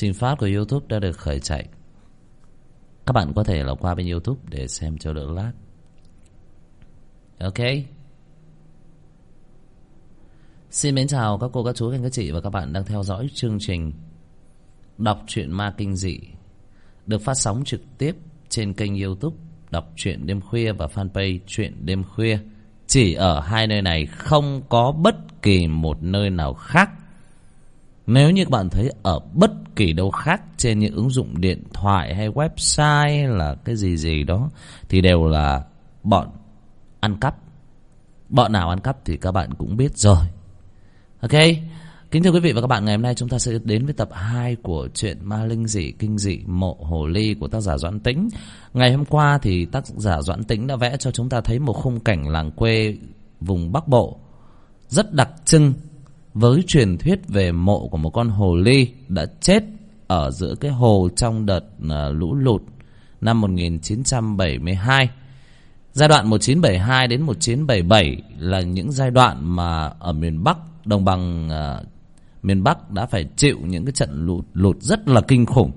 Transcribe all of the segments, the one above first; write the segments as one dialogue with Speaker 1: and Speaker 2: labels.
Speaker 1: Trình phát của Youtube đã được khởi chạy. Các bạn có thể là qua bên Youtube để xem cho đỡ lát. Ok. Xin mến chào các cô, các chú, các anh, các chị và các bạn đang theo dõi chương trình Đọc truyện ma kinh dị Được phát sóng trực tiếp trên kênh youtube Đọc truyện đêm khuya và fanpage truyện đêm khuya. Chỉ ở hai nơi này không có bất kỳ một nơi nào khác. Nếu như các bạn thấy ở bất kỳ đâu khác trên những ứng dụng điện thoại hay website là cái gì gì đó, Thì đều là bọn ăn cắp. Bọn nào ăn cắp thì các bạn cũng biết rồi. Ok, Kính thưa quý vị và các bạn, Ngày hôm nay chúng ta sẽ đến với tập 2 Của truyện ma linh dị kinh dị Mộ Hồ Ly của tác giả Doãn Tĩnh. Ngày hôm qua thì tác giả Doãn Tĩnh đã vẽ cho chúng ta thấy Một khung cảnh làng quê vùng Bắc Bộ Rất đặc trưng. Với truyền thuyết về mộ của một con hồ ly Đã chết ở giữa cái hồ trong đợt à, lũ lụt Năm 1972 Giai đoạn 1972 đến 1977 là những giai đoạn mà ở miền Bắc, đồng bằng uh, miền Bắc đã phải chịu những cái trận lụt, lụt rất là kinh khủng.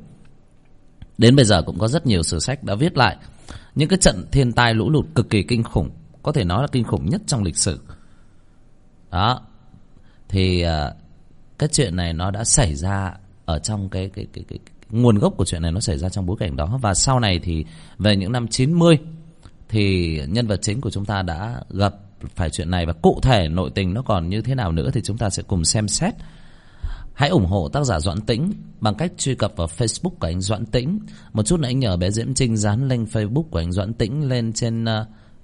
Speaker 1: Đến bây giờ cũng có rất nhiều sử sách đã viết lại những cái trận thiên tai lũ lụt cực kỳ kinh khủng, có thể nói là kinh khủng nhất trong lịch sử. Đó. Thì uh, cái chuyện này nó đã xảy ra ở trong cái cái cái cái, cái nguồn gốc của chuyện này nó xảy ra trong bối cảnh đó và sau này thì về những năm 90 thì nhân vật chính của chúng ta đã gặp phải chuyện này và cụ thể nội tình nó còn như thế nào nữa thì chúng ta sẽ cùng xem xét. Hãy ủng hộ tác giả Doãn Tĩnh bằng cách truy cập vào Facebook của anh Doãn Tĩnh. Một chút nữa anh nhờ bé Diễm Trinh dán link Facebook của anh Doãn Tĩnh lên trên uh,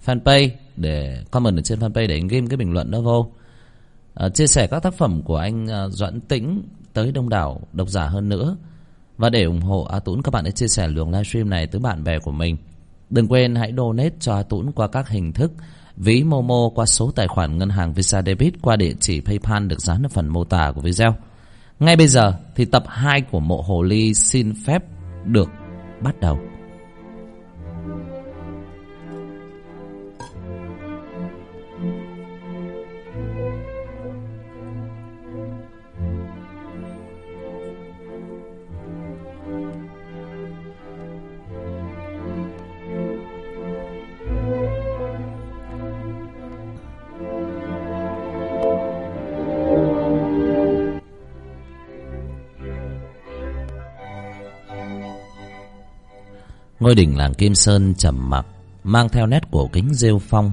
Speaker 1: fanpage để comment ở trên fanpage để anh ghim cái bình luận đó vô. Uh, chia sẻ các tác phẩm của anh uh, Doãn Tĩnh tới đông đảo độc giả hơn nữa. Và để ủng hộ A Tũng các bạn hãy chia sẻ luồng livestream này tới bạn bè của mình. Đừng quên hãy donate cho A Tũng qua các hình thức ví Momo qua số tài khoản ngân hàng Visa Debit qua địa chỉ PayPal được dán ở phần mô tả của video. Ngay bây giờ thì tập 2 của Mộ Hồ Ly xin phép được bắt đầu. Ngôi đỉnh làng Kim Sơn trầm mặc, mang theo nét cổ kính rêu phong,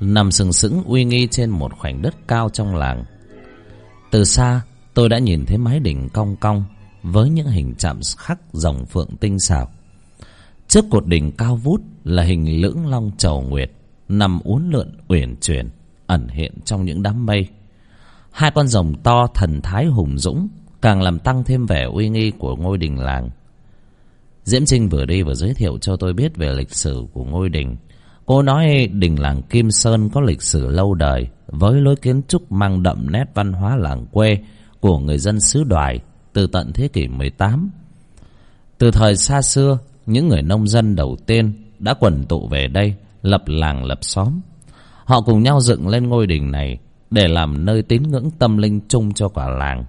Speaker 1: nằm sừng sững uy nghi trên một khoảnh đất cao trong làng. Từ xa, tôi đã nhìn thấy mái đỉnh cong cong với những hình chạm khắc rồng phượng tinh xảo. Trước cột đỉnh cao vút là hình lưỡng long trầu nguyệt, nằm uốn lượn uyển chuyển, ẩn hiện trong những đám mây. Hai con rồng to thần thái hùng dũng càng làm tăng thêm vẻ uy nghi của ngôi đình làng. Diễm Trinh vừa đi vừa giới thiệu cho tôi biết về lịch sử của ngôi đình. Cô nói đình làng Kim Sơn có lịch sử lâu đời với lối kiến trúc mang đậm nét văn hóa làng quê của người dân xứ đoài từ tận thế kỷ 18. Từ thời xa xưa, những người nông dân đầu tiên đã quần tụ về đây lập làng lập xóm. Họ cùng nhau dựng lên ngôi đình này để làm nơi tín ngưỡng tâm linh chung cho cả làng.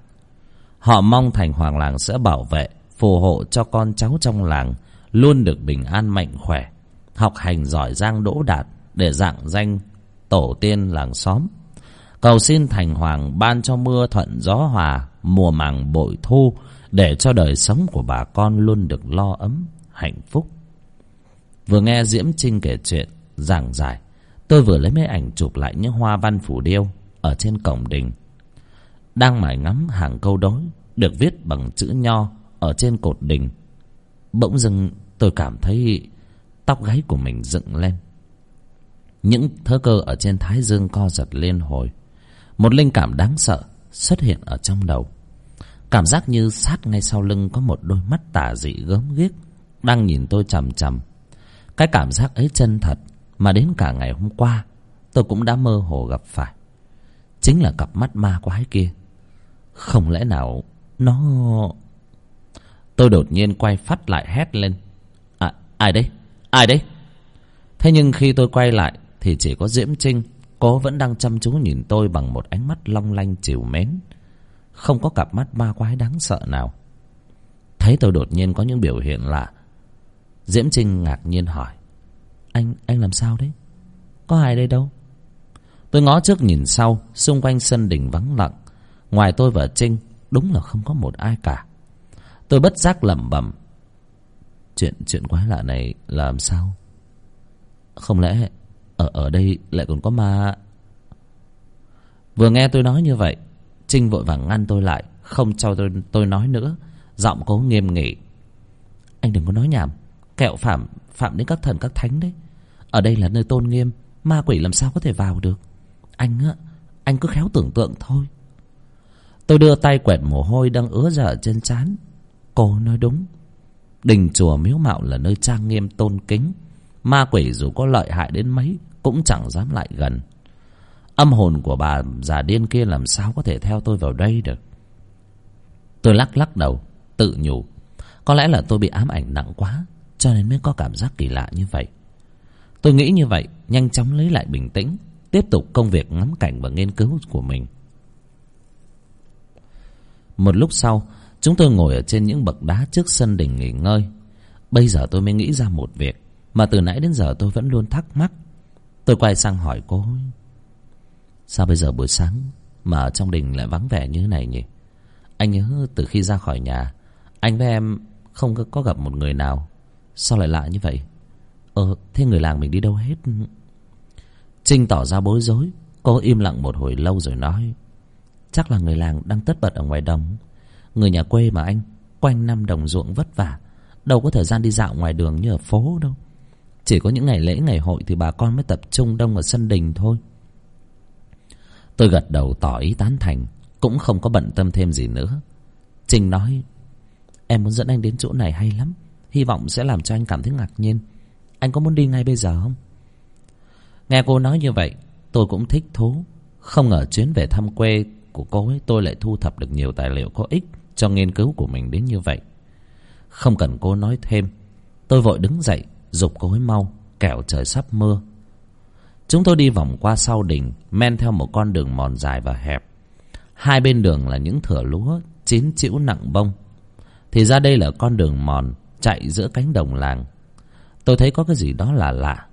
Speaker 1: Họ mong thành hoàng làng sẽ bảo vệ phù hộ cho con cháu trong làng luôn được bình an mạnh khỏe, học hành giỏi giang đỗ đạt để dạng danh tổ tiên làng xóm. Cầu xin thành hoàng ban cho mưa thuận gió hòa, mùa màng bội thu để cho đời sống của bà con luôn được lo ấm, hạnh phúc. Vừa nghe Diễm Trinh kể chuyện, giảng giải, tôi vừa lấy máy ảnh chụp lại những hoa văn phủ điêu ở trên cổng đình. Đang mải ngắm hàng câu đối được viết bằng chữ nho ở trên cột đình. Bỗng dưng tôi cảm thấy tóc gáy của mình dựng lên. Những thớ cơ ở trên thái dương co giật lên hồi. Một linh cảm đáng sợ xuất hiện ở trong đầu. Cảm giác như sát ngay sau lưng có một đôi mắt tà dị gớm ghiếc đang nhìn tôi chằm chằm. Cái cảm giác ấy chân thật mà đến cả ngày hôm qua, tôi cũng đã mơ hồ gặp phải. Chính là cặp mắt ma quái kia. Không lẽ nào nó Tôi đột nhiên quay phát lại hét lên. À, ai đấy? Ai đấy? Thế nhưng khi tôi quay lại thì chỉ có Diễm Trinh. Cô vẫn đang chăm chú nhìn tôi bằng một ánh mắt long lanh chiều mến. Không có cặp mắt ma quái đáng sợ nào. thấy tôi đột nhiên có những biểu hiện lạ diễm trinh ngạc nhiên hỏi anh anh làm sao đấy có ai đây đâu tôi ngó trước nhìn sau xung quanh sân đình vắng lặng ngoài tôi và trinh đúng là không có một ai cả tôi bất giác lẩm bẩm. Chuyện chuyện quái lạ này là làm sao? Không lẽ ở ở đây lại còn có ma? Vừa nghe tôi nói như vậy, trinh vội vàng ngăn tôi lại, không cho tôi tôi nói nữa. Giọng cố nghiêm nghị. Anh đừng có nói nhảm. Kẹo phạm phạm đến các thần, các thánh đấy. Ở đây là nơi tôn nghiêm, ma quỷ làm sao có thể vào được? Anh á, anh cứ khéo tưởng tượng thôi. Tôi đưa tay quẹt mồ hôi đang ứa ra ở trên trán cô nói đúng. Đình chùa miếu mạo là nơi trang nghiêm, tôn kính. Ma quỷ dù có lợi hại đến mấy cũng chẳng dám lại gần. Âm hồn của bà già điên kia làm sao có thể theo tôi vào đây được? Tôi lắc lắc đầu, tự nhủ. Có lẽ là tôi bị ám ảnh nặng quá, cho nên mới có cảm giác kỳ lạ như vậy. Tôi nghĩ như vậy, nhanh chóng lấy lại bình tĩnh, tiếp tục công việc ngắm cảnh và nghiên cứu của mình. Một lúc sau chúng tôi ngồi ở trên những bậc đá trước sân đình nghỉ ngơi. Bây giờ tôi mới nghĩ ra một việc mà từ nãy đến giờ tôi vẫn luôn thắc mắc. Tôi quay sang hỏi cô sao bây giờ buổi sáng mà ở trong đình lại vắng vẻ như thế này nhỉ? Anh nhớ từ khi ra khỏi nhà, anh với em không có gặp một người nào. Sao lại lạ như vậy? Ờ thế người làng mình đi đâu hết? Trinh tỏ ra bối rối. Cô im lặng một hồi lâu rồi nói, chắc là người làng đang tất bật ở ngoài đồng người nhà quê mà anh quanh năm đồng ruộng vất vả, đâu có thời gian đi dạo ngoài đường như ở phố đâu. Chỉ có những ngày lễ, ngày hội thì bà con mới tập trung đông ở sân đình thôi. Tôi gật đầu tỏ ý tán thành, cũng không có bận tâm thêm gì nữa. Trinh nói, em muốn dẫn anh đến chỗ này hay lắm, hy vọng sẽ làm cho anh cảm thấy ngạc nhiên. Anh có muốn đi ngay bây giờ không? Nghe cô nói như vậy, tôi cũng thích thú. Không ngờ chuyến về thăm quê của cô ấy, tôi lại thu thập được nhiều tài liệu có ích cho nghiên cứu của mình đến như vậy. Không cần cô nói thêm, tôi vội đứng dậy, giục cô ấy mau, kẻo trời sắp mưa. Chúng tôi đi vòng qua sau đình, men theo một con đường mòn dài và hẹp. Hai bên đường là những thửa lúa chín chĩu nặng bông. Thì ra đây là con đường mòn chạy giữa cánh đồng làng. Tôi thấy có cái gì đó là lạ.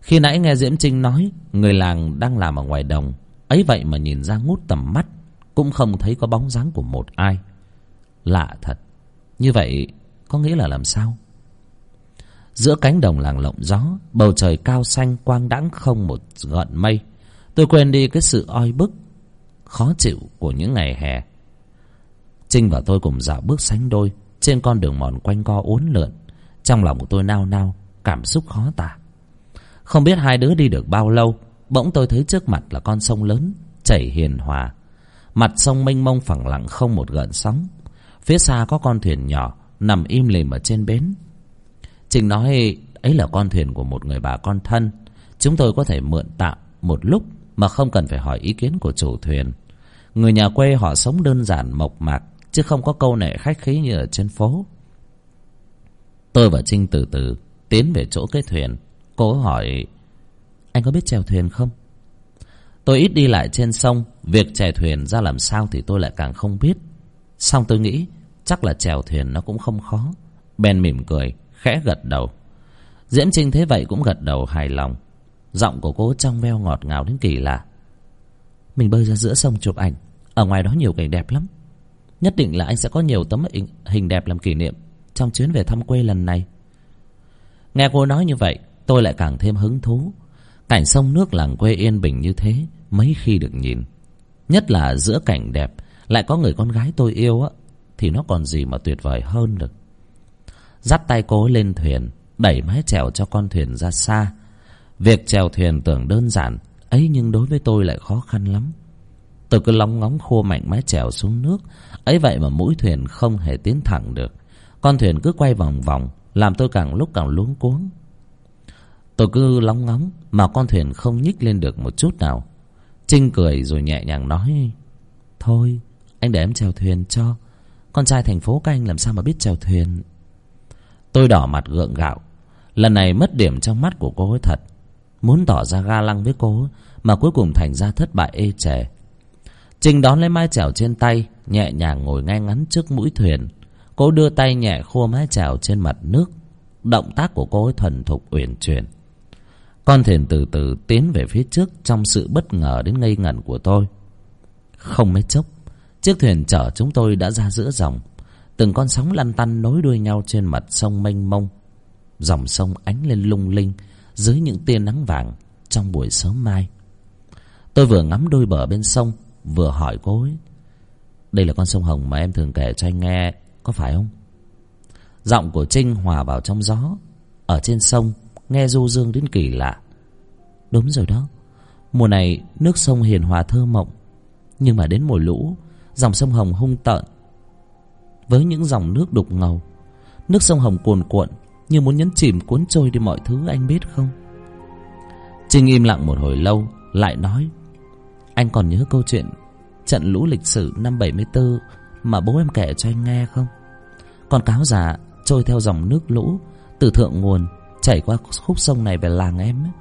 Speaker 1: Khi nãy nghe diễm trinh nói, người làng đang làm ở ngoài đồng, ấy vậy mà nhìn ra ngút tầm mắt, cũng không thấy có bóng dáng của một ai lạ thật. Như vậy có nghĩa là làm sao? Giữa cánh đồng làng lộng gió, bầu trời cao xanh quang đãng không một gợn mây, tôi quên đi cái sự oi bức, khó chịu của những ngày hè. Trinh và tôi cùng dạo bước sánh đôi trên con đường mòn quanh co uốn lượn. Trong lòng của tôi nao nao, cảm xúc khó tả. Không biết hai đứa đi được bao lâu, bỗng tôi thấy trước mặt là con sông lớn, chảy hiền hòa. Mặt sông mênh mông phẳng lặng không một gợn sóng phía xa có con thuyền nhỏ nằm im lìm ở trên bến. Trình nói, ấy là con thuyền của một người bà con thân. Chúng tôi có thể mượn tạm một lúc mà không cần phải hỏi ý kiến của chủ thuyền. Người nhà quê họ sống đơn giản, mộc mạc, chứ không có câu nệ khách khí như ở trên phố. Tôi và trinh từ từ tiến về chỗ cái thuyền. Cô hỏi, anh có biết chèo thuyền không? Tôi ít đi lại trên sông, việc chèo thuyền ra làm sao thì tôi lại càng không biết. Xong tôi nghĩ chắc là chèo thuyền nó cũng không khó. Ben mỉm cười, khẽ gật đầu. Diễm trinh thế vậy cũng gật đầu hài lòng. Giọng của cô trong veo ngọt ngào đến kỳ lạ. Mình bơi ra giữa sông chụp ảnh. Ở ngoài đó nhiều cảnh đẹp lắm. Nhất định là anh sẽ có nhiều tấm hình đẹp làm kỷ niệm trong chuyến về thăm quê lần này. Nghe cô nói như vậy, tôi lại càng thêm hứng thú. Cảnh sông nước làng quê yên bình như thế, mấy khi được nhìn. Nhất là giữa cảnh đẹp, lại có người con gái tôi yêu á thì nó còn gì mà tuyệt vời hơn được. Dắt tay cố lên thuyền, đẩy mái chèo cho con thuyền ra xa. Việc chèo thuyền tưởng đơn giản, ấy nhưng đối với tôi lại khó khăn lắm. Tôi cứ lóng ngóng khua mạnh mái chèo xuống nước, ấy vậy mà mũi thuyền không hề tiến thẳng được. Con thuyền cứ quay vòng vòng, làm tôi càng lúc càng luống cuống. Tôi cứ lóng ngóng mà con thuyền không nhích lên được một chút nào. Trinh cười rồi nhẹ nhàng nói, thôi, anh để em chèo thuyền cho con trai thành phố các anh làm sao mà biết chèo thuyền? Tôi đỏ mặt gượng gạo. Lần này mất điểm trong mắt của cô ấy thật. Muốn tỏ ra ga lăng với cô mà cuối cùng thành ra thất bại ê chề. Trinh đón lấy mái chèo trên tay, nhẹ nhàng ngồi ngay ngắn trước mũi thuyền. Cô đưa tay nhẹ khua mái chèo trên mặt nước. Động tác của cô ấy thuần thục, uyển chuyển. Con thuyền từ từ tiến về phía trước Trong sự bất ngờ đến ngây ngẩn của tôi. Không mấy chốc Chiếc thuyền chở chúng tôi đã ra giữa dòng. Từng con sóng lăn tăn nối đuôi nhau trên mặt sông mênh mông. Dòng sông ánh lên lung linh Dưới những tia nắng vàng Trong buổi sớm mai. Tôi vừa ngắm đôi bờ bên sông, Vừa hỏi cô ấy, Đây là con sông Hồng mà em thường kể cho anh nghe, Có phải không? Giọng của Trinh hòa vào trong gió. Ở trên sông, Nghe du dương đến kỳ lạ. Đúng rồi đó, Mùa này nước sông hiền hòa thơ mộng, Nhưng mà đến mùa lũ Dòng sông Hồng hung tợn. Với những dòng nước đục ngầu, Nước sông Hồng cuồn cuộn, Như muốn nhấn chìm cuốn trôi đi mọi thứ, anh biết không? Trinh im lặng một hồi lâu, Lại nói, Anh còn nhớ câu chuyện Trận lũ lịch sử năm 74 Mà bố em kể cho anh nghe không? Con cáo già trôi theo dòng nước lũ, Từ thượng nguồn Chảy qua khúc sông này về làng em ấy.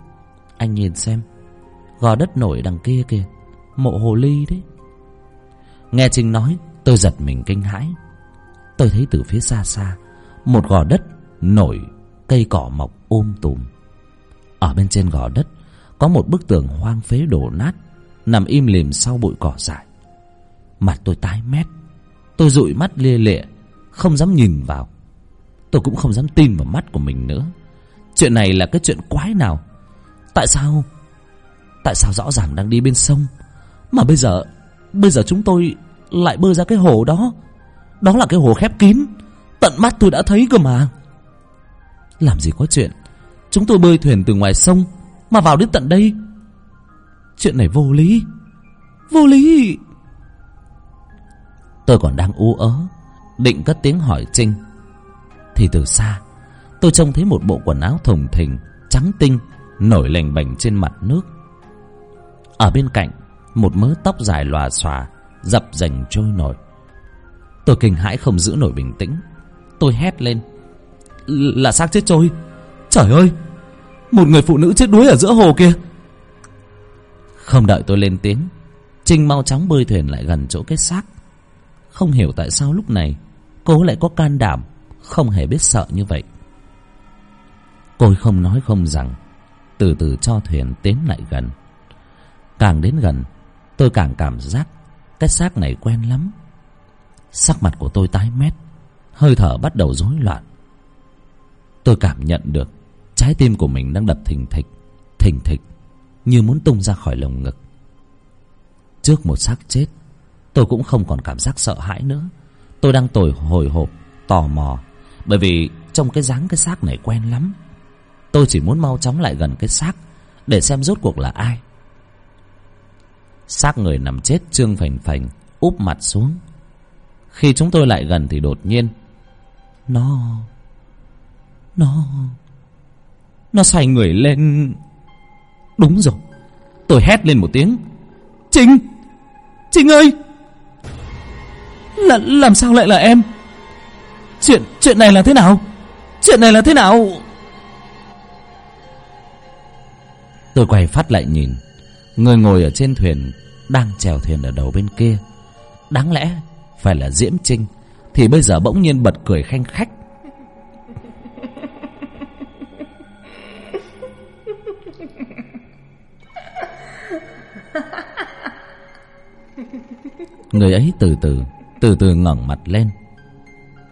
Speaker 1: Anh nhìn xem, Gò đất nổi đằng kia kìa, Mộ hồ ly đấy. Nghe Trinh nói, tôi giật mình kinh hãi. Tôi thấy từ phía xa xa, Một gò đất nổi Cây cỏ mọc ôm tùm. Ở bên trên gò đất, Có một bức tường hoang phế đổ nát, Nằm im lìm sau bụi cỏ dại. Mặt tôi tái mét. Tôi dụi mắt lia lịa, Không dám nhìn vào. Tôi cũng không dám tin vào mắt của mình nữa. Chuyện này là cái chuyện quái nào? Tại sao Tại sao rõ ràng đang đi bên sông, Mà bây giờ Bây giờ chúng tôi lại bơi ra cái hồ đó. Đó là cái hồ khép kín. Tận mắt tôi đã thấy cơ mà. Làm gì có chuyện. Chúng tôi bơi thuyền từ ngoài sông Mà vào đến tận đây. Chuyện này vô lý. Vô lý. Tôi còn đang u ớ, Định cất tiếng hỏi Trinh. Thì từ xa, Tôi trông thấy một bộ quần áo thùng thình, Trắng tinh, Nổi lềnh bềnh trên mặt nước. Ở bên cạnh một mớ tóc dài lòa xòa, Dập dành trôi nổi. Tôi kinh hãi không giữ nổi bình tĩnh. Tôi hét lên Là xác chết trôi. Trời ơi, Một người phụ nữ chết đuối ở giữa hồ kia. Không đợi tôi lên tiếng, Trinh mau chóng bơi thuyền lại gần chỗ cái xác. Không hiểu tại sao lúc này Cô lại có can đảm Không hề biết sợ như vậy. Cô không nói không rằng, Từ từ cho thuyền tiến lại gần. Càng đến gần Tôi càng cảm giác Cái xác này quen lắm. Sắc mặt của tôi tái mét, Hơi thở bắt đầu rối loạn. Tôi cảm nhận được Trái tim của mình đang đập thình thịch Thình thịch, Như muốn tung ra khỏi lồng ngực. Trước một xác chết, Tôi cũng không còn cảm giác sợ hãi nữa. Tôi đang tồi hồi hộp, Tò mò, Bởi vì trong cái dáng cái xác này quen lắm. Tôi chỉ muốn mau chóng lại gần cái xác Để xem rốt cuộc là ai xác người nằm chết trương phành phành úp mặt xuống. Khi chúng tôi lại gần thì đột nhiên, nó nó nó xoay người lên. Đúng rồi. Tôi hét lên một tiếng trinh trinh ơi! Là làm sao lại là em? Chuyện chuyện này là thế nào? Chuyện này là thế nào? Tôi quay phát lại nhìn. Người ngồi ở trên thuyền Đang chèo thuyền ở đầu bên kia. Đáng lẽ phải là Diễm Trinh, Thì bây giờ bỗng nhiên bật cười khanh khách. Người ấy từ từ Từ từ ngẩng mặt lên.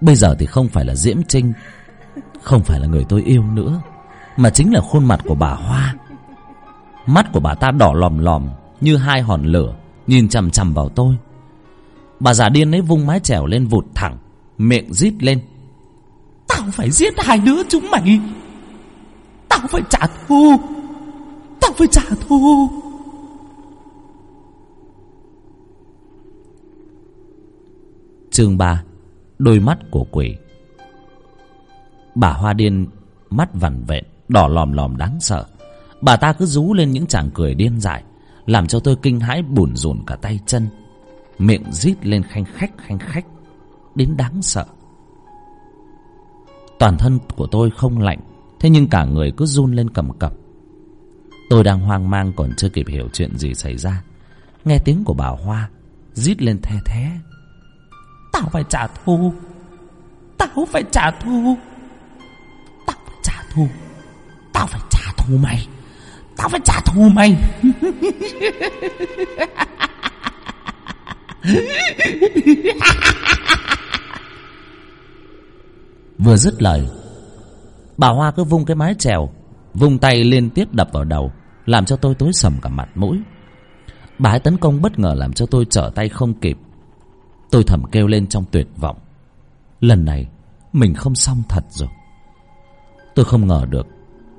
Speaker 1: Bây giờ thì không phải là Diễm Trinh, Không phải là người tôi yêu nữa, Mà chính là khuôn mặt của bà Hoa. Mắt của bà ta đỏ lòm lòm Như hai hòn lửa Nhìn chằm chằm vào tôi. Bà già điên ấy vung mái chèo lên vụt thẳng Miệng rít lên. Tao phải giết hai đứa chúng mày. Tao phải trả thù. Tao phải trả thù. Chương 3 Đôi mắt của quỷ. Bà hoa điên Mắt vằn vẹn Đỏ lòm lòm đáng sợ Bà ta cứ rú lên những chàng cười điên dại, Làm cho tôi kinh hãi bủn rủn cả tay chân. Miệng rít lên khanh khách khanh khách, Đến đáng sợ. Toàn thân của tôi không lạnh, Thế nhưng cả người cứ run lên cầm cập. Tôi đang hoang mang còn chưa kịp hiểu chuyện gì xảy ra. Nghe tiếng của bà Hoa, Rít lên the thé. Tao phải trả thù. Tao phải trả thù. Tao phải trả thù. Tao phải trả thù mày. Tao phải trả thù mày. Vừa dứt lời, Bà Hoa cứ vung cái mái chèo, Vung tay liên tiếp đập vào đầu, Làm cho tôi tối sầm cả mặt mũi. Bà ấy tấn công bất ngờ làm cho tôi trở tay không kịp. Tôi thầm kêu lên trong tuyệt vọng. Lần này, Mình không xong thật rồi. Tôi không ngờ được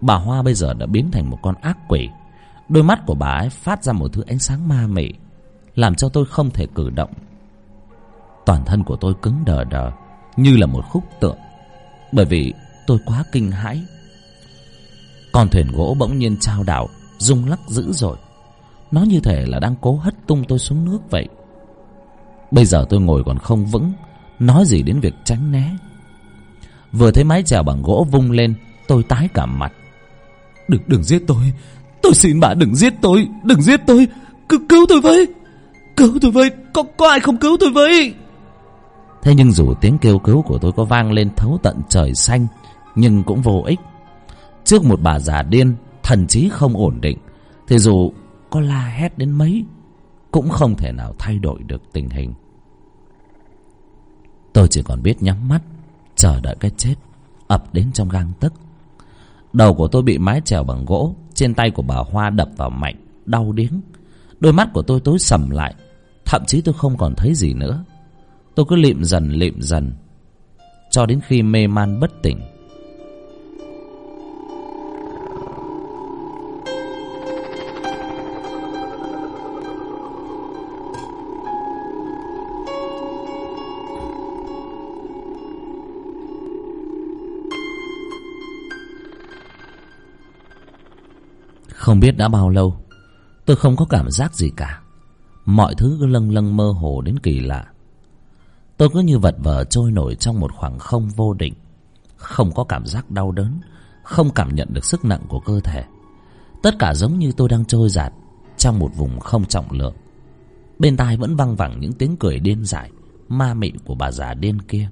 Speaker 1: Bà Hoa bây giờ đã biến thành một con ác quỷ. Đôi mắt của bà ấy phát ra một thứ ánh sáng ma mị, Làm cho tôi không thể cử động. Toàn thân của tôi cứng đờ đờ, Như là một khúc tượng, Bởi vì tôi quá kinh hãi. Con thuyền gỗ bỗng nhiên trao đảo, Rung lắc dữ dội. Nó như thể là đang cố hất tung tôi xuống nước vậy. Bây giờ tôi ngồi còn không vững, Nói gì đến việc tránh né. Vừa thấy mái chèo bằng gỗ vung lên, Tôi tái cả mặt. Đừng đừng giết tôi. Tôi xin bà đừng giết tôi Đừng giết tôi. Cứu, cứu tôi với. Cứu tôi với. Có, có ai không cứu tôi với? Thế nhưng dù tiếng kêu cứu của tôi có vang lên thấu tận trời xanh Nhưng cũng vô ích. Trước một bà già điên Thần trí không ổn định Thì dù có la hét đến mấy Cũng không thể nào thay đổi được tình hình. Tôi chỉ còn biết nhắm mắt Chờ đợi cái chết Ập đến trong gang tấc. Đầu của tôi bị mái chèo bằng gỗ, Trên tay của bà Hoa đập vào mạnh, Đau điếng. Đôi mắt của tôi tối sầm lại, Thậm chí tôi không còn thấy gì nữa. Tôi cứ lịm dần lịm dần, Cho đến khi mê man bất tỉnh. Không biết đã bao lâu, Tôi không có cảm giác gì cả. Mọi thứ cứ lâng lâng mơ hồ đến kỳ lạ. Tôi cứ như vật vờ trôi nổi trong một khoảng không vô định. Không có cảm giác đau đớn, Không cảm nhận được sức nặng của cơ thể. Tất cả giống như tôi đang trôi giạt Trong một vùng không trọng lượng. Bên tai vẫn văng vẳng những tiếng cười điên dại, Ma mị của bà già điên kia.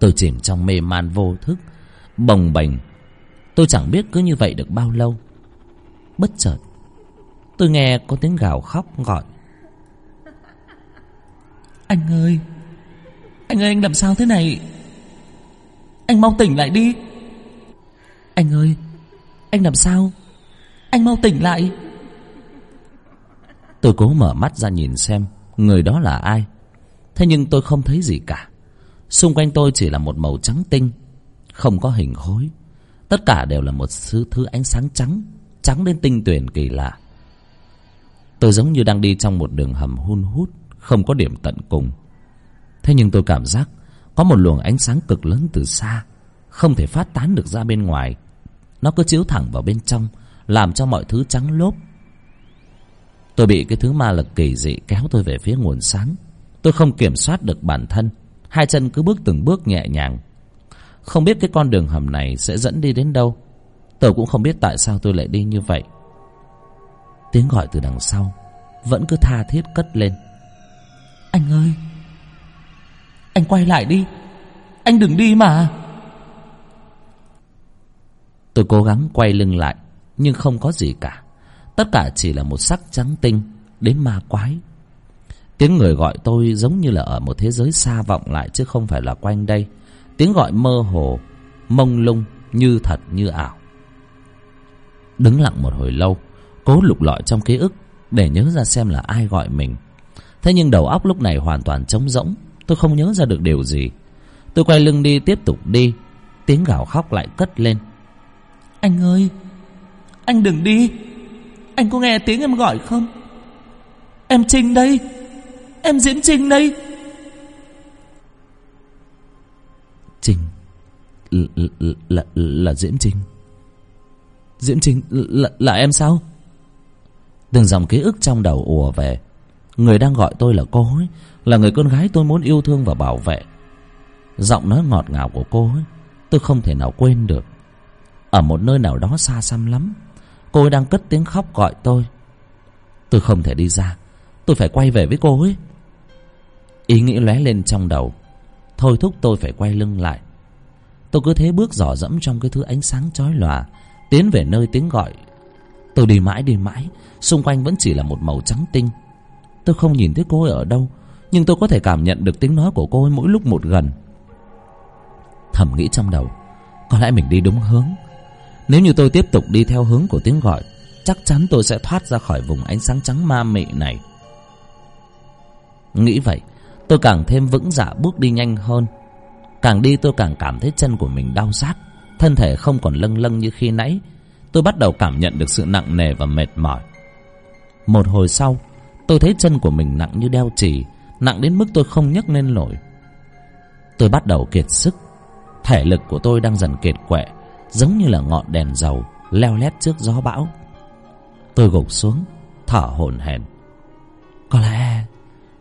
Speaker 1: Tôi chìm trong mê man vô thức, Bồng bềnh Tôi chẳng biết cứ như vậy được bao lâu. Bất chợt Tôi nghe có tiếng gào khóc gọi. Anh ơi Anh ơi anh làm sao thế này? Anh mau tỉnh lại đi. Anh ơi Anh làm sao? Anh mau tỉnh lại. Tôi cố mở mắt ra nhìn xem Người đó là ai. Thế nhưng tôi không thấy gì cả. Xung quanh tôi chỉ là một màu trắng tinh Không có hình khối Tất cả đều là một thứ, thứ ánh sáng trắng Trắng đến tinh tuyển kỳ lạ. Tôi giống như đang đi trong một đường hầm hun hút Không có điểm tận cùng. Thế nhưng tôi cảm giác Có một luồng ánh sáng cực lớn từ xa Không thể phát tán được ra bên ngoài. Nó cứ chiếu thẳng vào bên trong Làm cho mọi thứ trắng lốp. Tôi bị cái thứ ma lực kỳ dị kéo tôi về phía nguồn sáng. Tôi không kiểm soát được bản thân Hai chân cứ bước từng bước nhẹ nhàng. Không biết cái con đường hầm này sẽ dẫn đi đến đâu. Tôi cũng không biết tại sao tôi lại đi như vậy. Tiếng gọi từ đằng sau Vẫn cứ tha thiết cất lên. Anh ơi! Anh quay lại đi! Anh đừng đi mà! Tôi cố gắng quay lưng lại Nhưng không có gì cả. Tất cả chỉ là một sắc trắng tinh Đến ma quái. Tiếng người gọi tôi giống như là ở một thế giới xa vọng lại Chứ không phải là quanh đây Tiếng gọi mơ hồ, Mông lung Như thật như ảo. Đứng lặng một hồi lâu, Cố lục lọi trong ký ức Để nhớ ra xem là ai gọi mình. Thế nhưng đầu óc lúc này hoàn toàn trống rỗng, Tôi không nhớ ra được điều gì. Tôi quay lưng đi, tiếp tục đi, Tiếng gào khóc lại cất lên. Anh ơi, Anh đừng đi. Anh có nghe tiếng em gọi không? Em Trinh đây, Em Diễn Trinh đây. Trinh Là, là, là, Diễm Diễn Trinh Diễn Trinh là, là em sao? Từng dòng ký ức trong đầu ùa về. Người đang gọi tôi là cô ấy Là người con gái tôi muốn yêu thương và bảo vệ. Giọng nói ngọt ngào của cô ấy Tôi không thể nào quên được. Ở một nơi nào đó xa xăm lắm Cô ấy đang cất tiếng khóc gọi tôi. Tôi không thể đi ra Tôi phải quay về với cô ấy. Ý nghĩ lóe lên trong đầu thôi thúc tôi phải quay lưng lại. Tôi cứ thế bước dò dẫm trong cái thứ ánh sáng chói lòa, tiến về nơi tiếng gọi. Tôi đi mãi đi mãi, xung quanh vẫn chỉ là một màu trắng tinh. Tôi không nhìn thấy cô ấy ở đâu, nhưng tôi có thể cảm nhận được tiếng nói của cô ấy mỗi lúc một gần. Thầm nghĩ trong đầu, có lẽ mình đi đúng hướng. Nếu như tôi tiếp tục đi theo hướng của tiếng gọi, chắc chắn tôi sẽ thoát ra khỏi vùng ánh sáng trắng ma mị này. Nghĩ vậy tôi càng thêm vững dạ bước đi nhanh hơn. Càng đi tôi càng cảm thấy chân của mình đau rát, thân thể không còn lâng lâng như khi nãy. Tôi bắt đầu cảm nhận được sự nặng nề và mệt mỏi. Một hồi sau, tôi thấy chân của mình nặng như đeo chì, nặng đến mức tôi không nhấc lên nổi. Tôi bắt đầu kiệt sức. Thể lực của tôi đang dần kiệt quệ, giống như là ngọn đèn dầu leo lét trước gió bão. Tôi gục xuống, thở hổn hển. Có lẽ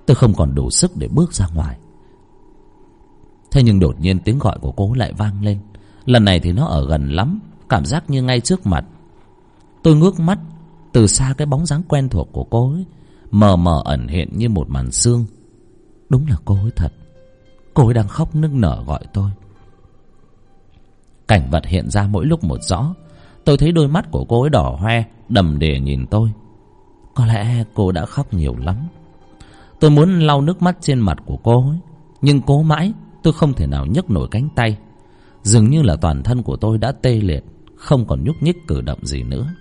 Speaker 1: tôi không còn đủ sức để bước ra ngoài. Thế nhưng đột nhiên tiếng gọi của cô lại vang lên. Lần này thì nó ở gần lắm, cảm giác như ngay trước mặt. Tôi ngước mắt, từ xa cái bóng dáng quen thuộc của cô ấy, mờ mờ ẩn hiện như một màn xương đúng là cô ấy thật. Cô ấy đang khóc nức nở gọi tôi. Cảnh vật hiện ra mỗi lúc một rõ. Tôi thấy đôi mắt của cô ấy đỏ hoe, đầm đìa nhìn tôi. Có lẽ cô đã khóc nhiều lắm tôi muốn lau nước mắt trên mặt của cô ấy. Nhưng cố mãi, tôi không thể nào nhấc nổi cánh tay. Dường như là toàn thân của tôi đã tê liệt, không còn nhúc nhích cử động gì nữa.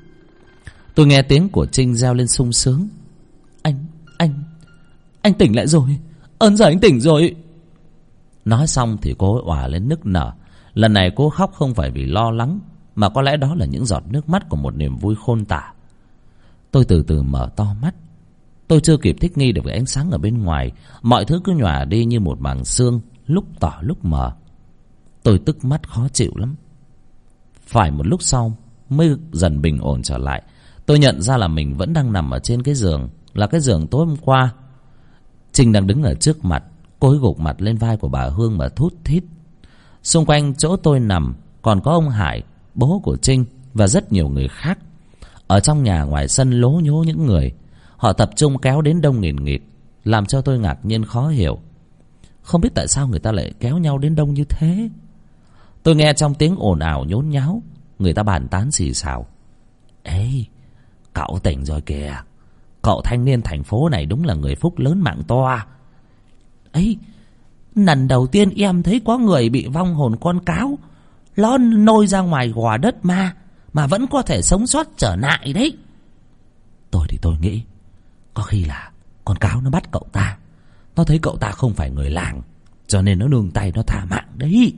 Speaker 1: Tôi nghe tiếng của trinh reo lên sung sướng. Anh anh anh tỉnh lại rồi. Ơn giờ anh tỉnh rồi. Nói xong thì cô ấy òa lên nức nở. Lần này cô khóc không phải vì lo lắng, mà có lẽ đó là những giọt nước mắt của một niềm vui khôn tả. Tôi từ từ mở to mắt tôi chưa kịp thích nghi được với ánh sáng ở bên ngoài. Mọi thứ cứ nhòa đi như một màng xương, lúc tỏ, lúc mờ. Tôi tức mắt, khó chịu lắm. Phải một lúc sau mới dần bình ổn trở lại. Tôi nhận ra là mình vẫn đang nằm ở trên cái giường, là cái giường tối hôm qua. Trinh đang đứng ở trước mặt, cô ấy gục mặt lên vai của bà hương mà thút thít. Xung quanh chỗ tôi nằm còn có ông hải, bố của trinh và rất nhiều người khác. Ở trong nhà ngoài sân lố nhố những người họ tập trung kéo đến đông nghìn nghịt, làm cho tôi ngạc nhiên khó hiểu. Không biết tại sao người ta lại kéo nhau đến đông như thế. Tôi nghe trong tiếng ồn ào nhốn nháo, người ta bàn tán xì xào. Ê, cậu tỉnh rồi kìa. Cậu thanh niên thành phố này đúng là người phúc lớn mạng to à. ấy lần đầu tiên em thấy có người bị vong hồn con cáo nó nôi ra ngoài gò đất ma, mà vẫn có thể sống sót trở lại đấy. Tôi thì tôi nghĩ có khi là con cáo nó bắt cậu ta. Nó thấy cậu ta không phải người làng, cho nên nó nương tay nó thả mạng đấy.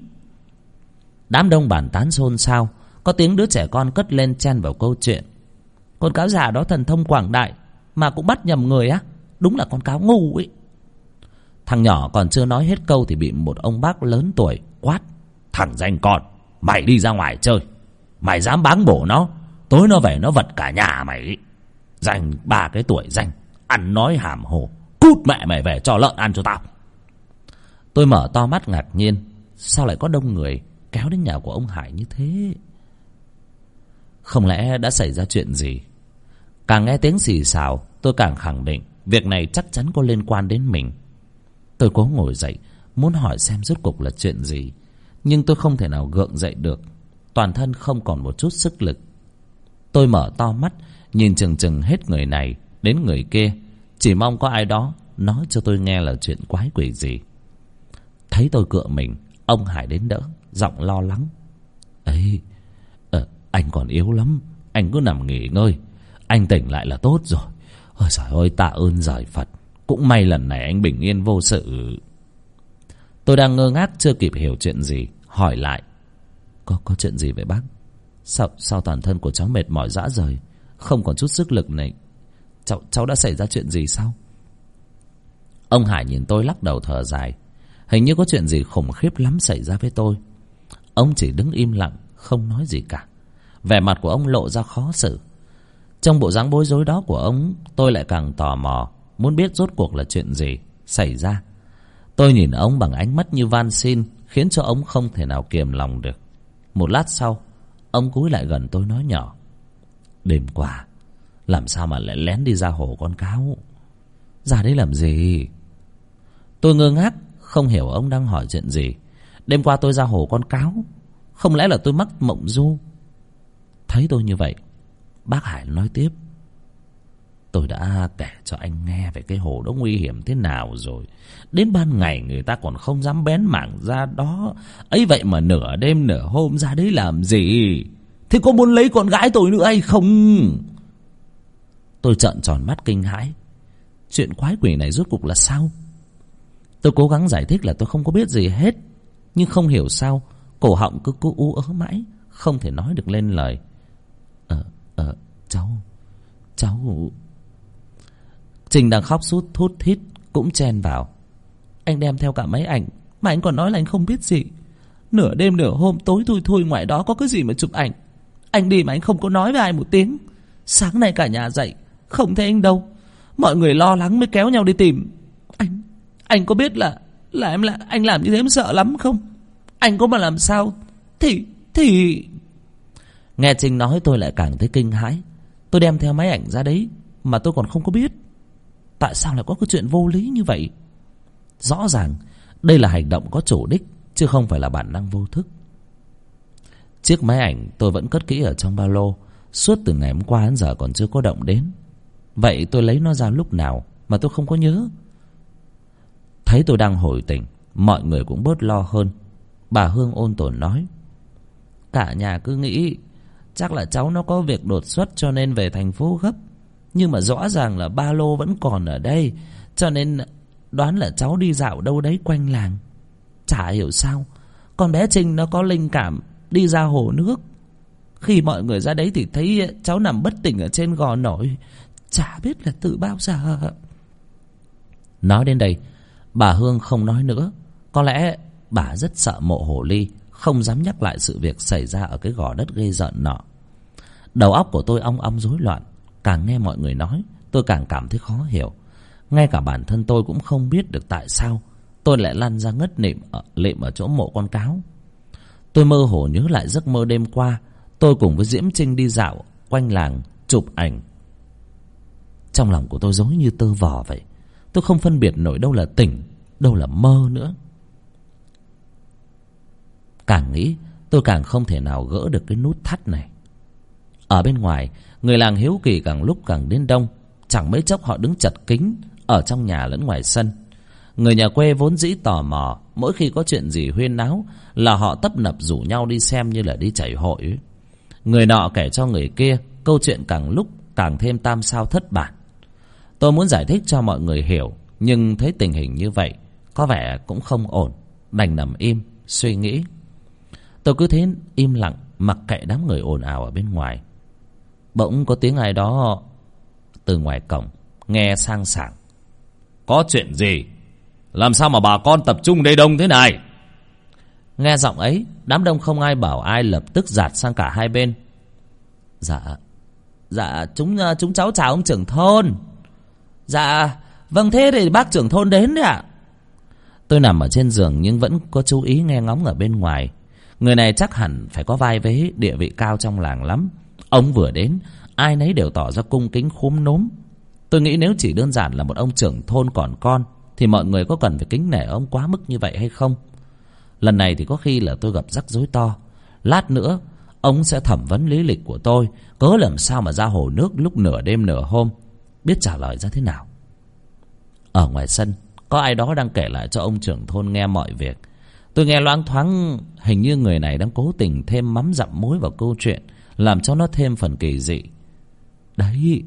Speaker 1: Đám đông bàn tán xôn xao, có tiếng đứa trẻ con cất lên chen vào câu chuyện. Con cáo già đó thần thông quảng đại, mà cũng bắt nhầm người á, đúng là con cáo ngu ấy. Thằng nhỏ còn chưa nói hết câu thì bị một ông bác lớn tuổi quát, thằng danh con, mày đi ra ngoài chơi. Mày dám báng bổ nó, tối nó về nó vật cả nhà mày dành ba cái tuổi danh ăn nói hàm hồ. Cút mẹ mày về, cho lợn ăn cho tao. Tôi mở to mắt ngạc nhiên. Sao lại có đông người kéo đến nhà của ông hải như thế? Không lẽ đã xảy ra chuyện gì? Càng nghe tiếng xì xào, tôi càng khẳng định việc này chắc chắn có liên quan đến mình. Tôi cố ngồi dậy, muốn hỏi xem rốt cục là chuyện gì, nhưng tôi không thể nào gượng dậy được. Toàn thân không còn một chút sức lực. Tôi mở to mắt, nhìn chừng chừng hết người này đến người kia, chỉ mong có ai đó nói cho tôi nghe là chuyện quái quỷ gì. Thấy tôi cựa mình, ông hải đến đỡ, giọng lo lắng. Ấy ờ, anh còn yếu lắm, anh cứ nằm nghỉ ngơi, anh tỉnh lại là tốt rồi. Ôi trời ơi, tạ ơn giời phật, cũng may lần này anh bình yên vô sự. Tôi đang ngơ ngác chưa kịp hiểu chuyện gì, hỏi lại. Có có chuyện gì vậy bác? Sao sao toàn thân của cháu mệt mỏi dã rời, không còn chút sức lực này cháu cháu đã xảy ra chuyện gì sao? Ông hải nhìn tôi lắc đầu thở dài. Hình như có chuyện gì khủng khiếp lắm xảy ra với tôi. Ông chỉ đứng im lặng, không nói gì cả. Vẻ mặt của ông lộ ra khó xử. Trong bộ dáng bối rối đó của ông, tôi lại càng tò mò, muốn biết rốt cuộc là chuyện gì xảy ra. Tôi nhìn ông bằng ánh mắt như van xin, khiến cho ông không thể nào kiềm lòng được. Một lát sau, ông cúi lại gần tôi nói nhỏ. Đêm qua làm sao mà lại lén đi ra hồ con cáo? Ra đấy làm gì? Tôi ngơ ngác, Không hiểu ông đang hỏi chuyện gì. Đêm qua tôi ra hồ con cáo, Không lẽ là tôi mắc mộng du? Thấy tôi như vậy, Bác Hải nói tiếp. Tôi đã kể cho anh nghe về cái hồ đó nguy hiểm thế nào rồi. Đến ban ngày người ta còn không dám bén mảng ra đó. Ấy vậy mà nửa đêm nửa hôm ra đấy làm gì? Thế có muốn lấy con gái tôi nữa hay không? Tôi trợn tròn mắt kinh hãi. Chuyện quái quỷ này rốt cục là sao? Tôi cố gắng giải thích là tôi không có biết gì hết Nhưng không hiểu sao Cổ họng cứ cố ú ớ mãi Không thể nói được lên lời. Ờ, ờ, cháu Cháu. Trình đang khóc sút thút thít Cũng chen vào. Anh đem theo cả máy ảnh Mà anh còn nói là anh không biết gì. Nửa đêm nửa hôm tối thui thui ngoài đó có cái gì mà chụp ảnh? Anh đi mà anh không có nói với ai một tiếng. Sáng nay cả nhà dậy không thấy anh đâu. Mọi người lo lắng mới kéo nhau đi tìm. Anh Anh có biết là Là em là, anh làm như thế em sợ lắm không? Anh có mà làm sao? Thì Thì Nghe Trinh nói tôi lại càng thấy kinh hãi. Tôi đem theo máy ảnh ra đấy Mà tôi còn không có biết. Tại sao lại có cái chuyện vô lý như vậy? Rõ ràng, Đây là hành động có chủ đích, Chứ không phải là bản năng vô thức. Chiếc máy ảnh tôi vẫn cất kỹ ở trong ba lô, Suốt từ ngày hôm qua đến giờ còn chưa có động đến. Vậy tôi lấy nó ra lúc nào Mà tôi không có nhớ? Thấy tôi đang hồi tỉnh, Mọi người cũng bớt lo hơn. Bà Hương ôn tồn nói, Cả nhà cứ nghĩ Chắc là cháu nó có việc đột xuất cho nên về thành phố gấp. Nhưng mà rõ ràng là ba lô vẫn còn ở đây, Cho nên đoán là cháu đi dạo đâu đấy quanh làng. Chả hiểu sao, Con bé Trinh nó có linh cảm Đi ra hồ nước. Khi mọi người ra đấy thì thấy cháu nằm bất tỉnh ở trên gò nổi Chả biết là từ bao giờ. Nói đến đây Bà Hương không nói nữa. Có lẽ bà rất sợ mộ Hổ ly Không dám nhắc lại sự việc xảy ra Ở cái gò đất gây giận nọ. Đầu óc của tôi ong ong rối loạn Càng nghe mọi người nói Tôi càng cảm thấy khó hiểu. Ngay cả bản thân tôi cũng không biết được tại sao Tôi lại lăn ra ngất nệm ở, lệm ở chỗ mộ con cáo. Tôi mơ hồ nhớ lại giấc mơ đêm qua Tôi cùng với Diễm Trinh đi dạo Quanh làng chụp ảnh trong lòng của tôi giống như tơ vò vậy. Tôi không phân biệt nổi đâu là tỉnh, Đâu là mơ nữa. Càng nghĩ, Tôi càng không thể nào gỡ được cái nút thắt này. Ở bên ngoài, Người làng hiếu kỳ càng lúc càng đến đông, Chẳng mấy chốc họ đứng chật kính Ở trong nhà lẫn ngoài sân. Người nhà quê vốn dĩ tò mò, Mỗi khi có chuyện gì huyên náo Là họ tấp nập rủ nhau đi xem như là đi chảy hội. Người nọ kể cho người kia Câu chuyện càng lúc càng thêm tam sao thất bản Tôi muốn giải thích cho mọi người hiểu Nhưng thấy tình hình như vậy Có vẻ cũng không ổn. Đành nằm im, suy nghĩ. Tôi cứ thế im lặng Mặc kệ đám người ồn ào ở bên ngoài. Bỗng có tiếng ai đó Từ ngoài cổng Nghe sang sảng. Có chuyện gì? Làm sao mà bà con tập trung đây đông thế này? Nghe giọng ấy Đám đông không ai bảo ai lập tức giạt sang cả hai bên. Dạ Dạ chúng chúng cháu chào ông trưởng thôn Dạ Vâng thế thì bác trưởng thôn đến đấy ạ. Tôi nằm ở trên giường nhưng vẫn có chú ý nghe ngóng ở bên ngoài. Người này chắc hẳn phải có vai vế địa vị cao trong làng lắm. Ông vừa đến, Ai nấy đều tỏ ra cung kính khúm núm. Tôi nghĩ nếu chỉ đơn giản là một ông trưởng thôn còn con, Thì mọi người có cần phải kính nể ông quá mức như vậy hay không? Lần này thì có khi là tôi gặp rắc rối to. Lát nữa, Ông sẽ thẩm vấn lý lịch của tôi, Cớ làm sao mà ra hồ nước lúc nửa đêm nửa hôm biết trả lời ra thế nào. Ở ngoài sân, có ai đó đang kể lại cho ông trưởng thôn nghe mọi việc. Tôi nghe loáng thoáng, hình như người này đang cố tình thêm mắm dặm mối vào câu chuyện, làm cho nó thêm phần kỳ dị. Đấy,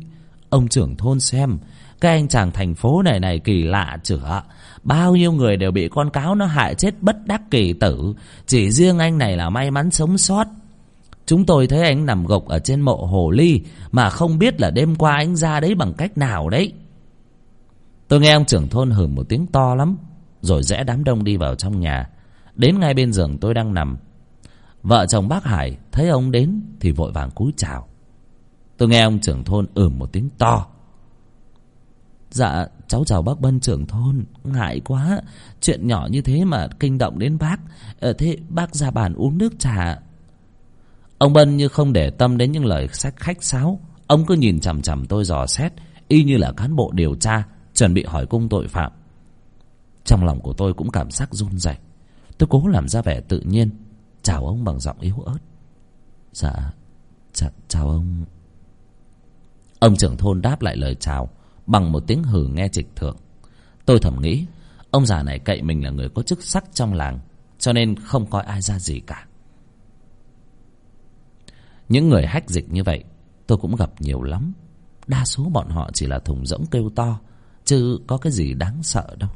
Speaker 1: ông trưởng thôn xem, cái anh chàng thành phố này này kỳ lạ chửa. Bao nhiêu người đều bị con cáo nó hại chết bất đắc kỳ tử. Chỉ riêng anh này là may mắn sống sót. Chúng tôi thấy anh nằm gục ở trên mộ hồ ly Mà không biết là đêm qua anh ra đấy bằng cách nào đấy. Tôi nghe ông trưởng thôn hừ một tiếng to lắm Rồi rẽ đám đông đi vào trong nhà. Đến ngay bên giường tôi đang nằm. Vợ chồng bác Hải thấy ông đến Thì vội vàng cúi chào. Tôi nghe ông trưởng thôn ừ một tiếng to. Dạ cháu chào bác Bân trưởng thôn. Ngại quá Chuyện nhỏ như thế mà kinh động đến bác. Ờ, Thế bác ra bàn uống nước trà. Ông Bân như không để tâm đến những lời sách khách sáo. Ông cứ nhìn chằm chằm tôi dò xét, Y như là cán bộ điều tra, Chuẩn bị hỏi cung tội phạm. Trong lòng của tôi cũng cảm giác run rẩy. Tôi cố làm ra vẻ tự nhiên. Chào ông bằng giọng yếu ớt. Dạ ch chào ông. Ông trưởng thôn đáp lại lời chào bằng một tiếng hừ nghe trịch thượng. Tôi thầm nghĩ, ông già này cậy mình là người có chức sắc trong làng, cho nên không coi ai ra gì cả những người hách dịch như vậy tôi cũng gặp nhiều lắm. Đa số bọn họ chỉ là thùng rỗng kêu to chứ có cái gì đáng sợ đâu.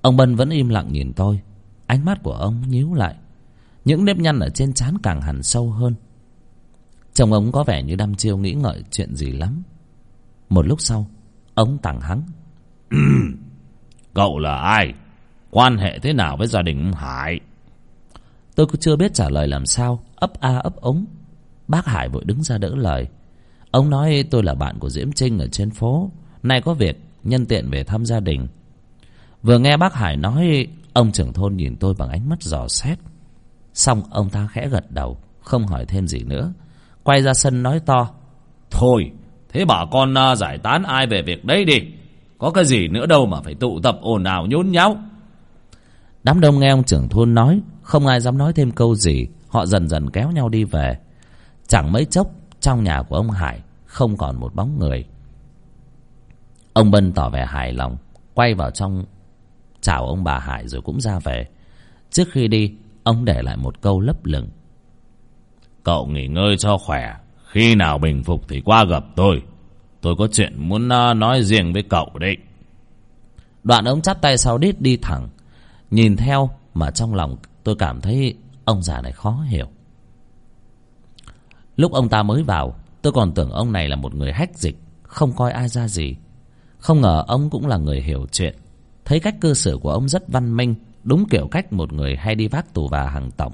Speaker 1: Ông bân vẫn im lặng nhìn tôi. Ánh mắt của ông nhíu lại. Những nếp nhăn ở trên trán càng hẳn sâu hơn. Chồng ông có vẻ như đăm chiêu nghĩ ngợi chuyện gì lắm. Một lúc sau ông tằng hắng.
Speaker 2: Cậu là ai? Quan hệ thế nào với gia đình ông hải?
Speaker 1: Tôi cứ chưa biết trả lời làm sao ấp a ấp ống. Bác hải vội đứng ra đỡ lời. Ông nói tôi là bạn của diễm trinh ở trên phố. Nay có việc nhân tiện về thăm gia đình. Vừa nghe bác hải nói ông trưởng thôn nhìn tôi bằng ánh mắt dò xét. Xong ông ta khẽ gật đầu không hỏi thêm gì nữa. Quay ra sân nói to
Speaker 2: thôi thế bà con à, giải tán ai về việc đấy đi. Có cái gì nữa đâu mà phải tụ tập ồn ào nhốn nháo.
Speaker 1: Đám đông nghe ông trưởng thôn nói không ai dám nói thêm câu gì họ dần dần kéo nhau đi về. Chẳng mấy chốc trong nhà của ông hải không còn một bóng người. Ông bân tỏ vẻ hài lòng quay vào trong chào ông bà hải rồi cũng ra về. Trước khi đi ông để lại một câu lấp lửng.
Speaker 2: Cậu nghỉ ngơi cho khỏe khi nào bình phục thì qua gặp tôi. Tôi có chuyện muốn à, nói riêng với cậu đấy.
Speaker 1: Đoạn ông chắp tay sau đít đi thẳng. Nhìn theo mà trong lòng tôi cảm thấy ông già này khó hiểu. Lúc ông ta mới vào, tôi còn tưởng ông này là một người hách dịch, không coi ai ra gì. Không ngờ ông cũng là người hiểu chuyện. Thấy cách cư xử của ông rất văn minh, đúng kiểu cách một người hay đi vác tù và hàng tổng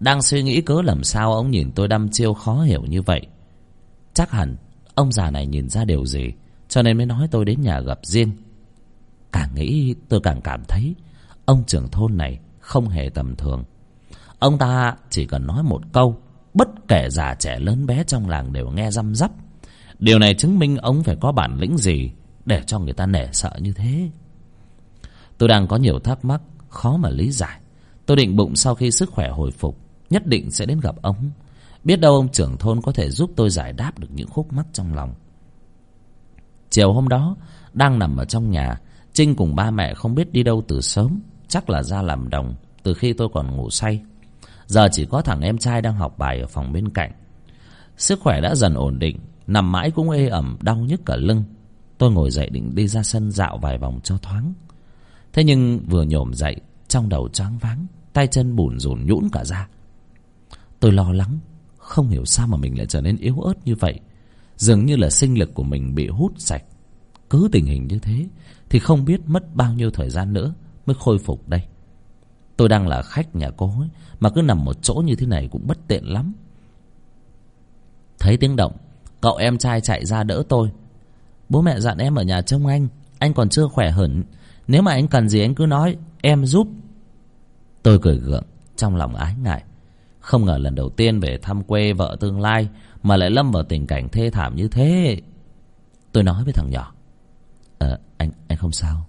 Speaker 1: đang suy nghĩ cớ làm sao ông nhìn tôi đăm chiêu khó hiểu như vậy. Chắc hẳn ông già này nhìn ra điều gì, cho nên mới nói tôi đến nhà gặp riêng. Càng nghĩ tôi càng cảm thấy ông trưởng thôn này không hề tầm thường ông ta chỉ cần nói một câu, bất kể già trẻ lớn bé trong làng đều nghe răm rắp. Điều này chứng minh ông phải có bản lĩnh gì để cho người ta nể sợ như thế. Tôi đang có nhiều thắc mắc, khó mà lý giải. Tôi định bụng sau khi sức khỏe hồi phục, nhất định sẽ đến gặp ông. Biết đâu ông trưởng thôn có thể giúp tôi giải đáp được những khúc mắc trong lòng. Chiều hôm đó, đang nằm ở trong nhà, trinh cùng ba mẹ không biết đi đâu từ sớm, chắc là ra làm đồng từ khi tôi còn ngủ say giờ chỉ có thằng em trai đang học bài ở phòng bên cạnh. Sức khỏe đã dần ổn định, nằm mãi cũng ê ẩm, đau nhức cả lưng. Tôi ngồi dậy định đi ra sân dạo vài vòng cho thoáng. Thế nhưng vừa nhổm dậy, trong đầu choáng váng, tay chân bùn rùn nhũn cả ra. Tôi lo lắng, không hiểu sao mà mình lại trở nên yếu ớt như vậy. Dường như là sinh lực của mình bị hút sạch. Cứ tình hình như thế thì không biết mất bao nhiêu thời gian nữa mới khôi phục đây tôi đang là khách nhà cô ấy, mà cứ nằm một chỗ như thế này cũng bất tiện lắm. Thấy tiếng động, cậu em trai chạy ra đỡ tôi. Bố mẹ dặn em ở nhà trông anh anh còn chưa khỏe hẳn. Nếu mà anh cần gì anh cứ nói, em giúp. Tôi cười gượng, trong lòng ái ngại. Không ngờ lần đầu tiên về thăm quê vợ tương lai mà lại lâm vào tình cảnh thê thảm như thế. Tôi nói với thằng nhỏ ờ anh anh không sao.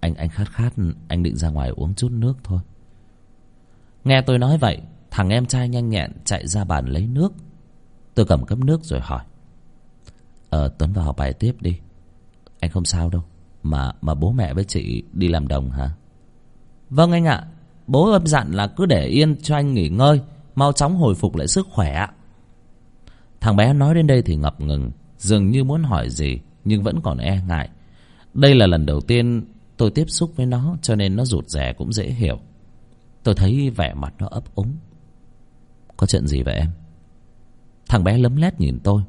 Speaker 1: Anh anh khát khát, anh định ra ngoài uống chút nước thôi nghe tôi nói vậy, thằng em trai nhanh nhẹn chạy ra bàn lấy nước. Tôi cầm cốc nước rồi hỏi. Ờ tuấn vào học bài tiếp đi. Anh không sao đâu, mà mà bố mẹ với chị đi làm đồng hả? Vâng anh ạ, bố âm dặn là cứ để yên cho anh nghỉ ngơi, mau chóng hồi phục lại sức khỏe thằng bé nói đến đây thì ngập ngừng, dường như muốn hỏi gì, nhưng vẫn còn e ngại. Đây là lần đầu tiên tôi tiếp xúc với nó, cho nên nó rụt rè cũng dễ hiểu tôi thấy vẻ mặt nó ấp úng. Có chuyện gì vậy em? Thằng bé lấm lét nhìn tôi.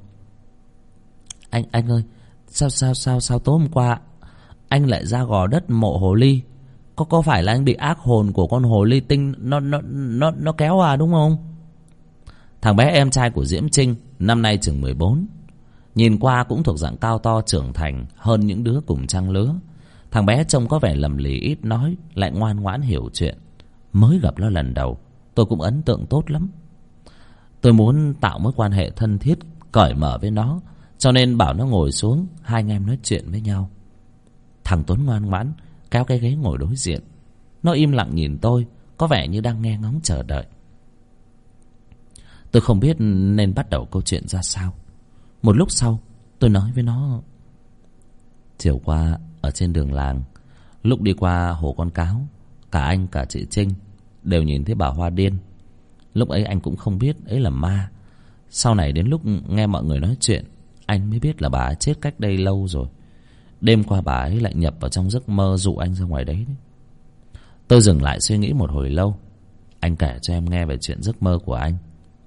Speaker 1: Anh anh ơi, sao sao sao sao tối hôm qua anh lại ra gò đất mộ hồ ly? Có có phải là anh bị ác hồn của con hồ ly tinh nó nó nó nó kéo à đúng không? Thằng bé em trai của diễm trinh, năm nay chừng mười bốn, nhìn qua cũng thuộc dạng cao to, trưởng thành, hơn những đứa cùng trang lứa. Thằng bé trông có vẻ lầm lì, ít nói, lại ngoan ngoãn hiểu chuyện mới gặp nó lần đầu. Tôi cũng ấn tượng tốt lắm. Tôi muốn tạo mối quan hệ thân thiết, cởi mở với nó, cho nên bảo nó ngồi xuống, hai anh em nói chuyện với nhau. Thằng tuấn ngoan ngoãn, kéo cái ghế ngồi đối diện. Nó im lặng nhìn tôi, có vẻ như đang nghe ngóng chờ đợi. Tôi không biết nên bắt đầu câu chuyện ra sao. Một lúc sau, tôi nói với nó, chiều qua, ở trên đường làng, lúc đi qua hồ con cáo cả anh cả chị trinh đều nhìn thấy bà hoa điên. Lúc ấy anh cũng không biết ấy là ma. Sau này đến lúc nghe mọi người nói chuyện anh mới biết là bà ấy chết cách đây lâu rồi. Đêm qua bà ấy lại nhập vào trong giấc mơ dụ anh ra ngoài đấy, đấy tôi dừng lại suy nghĩ một hồi lâu. Anh kể cho em nghe về chuyện giấc mơ của anh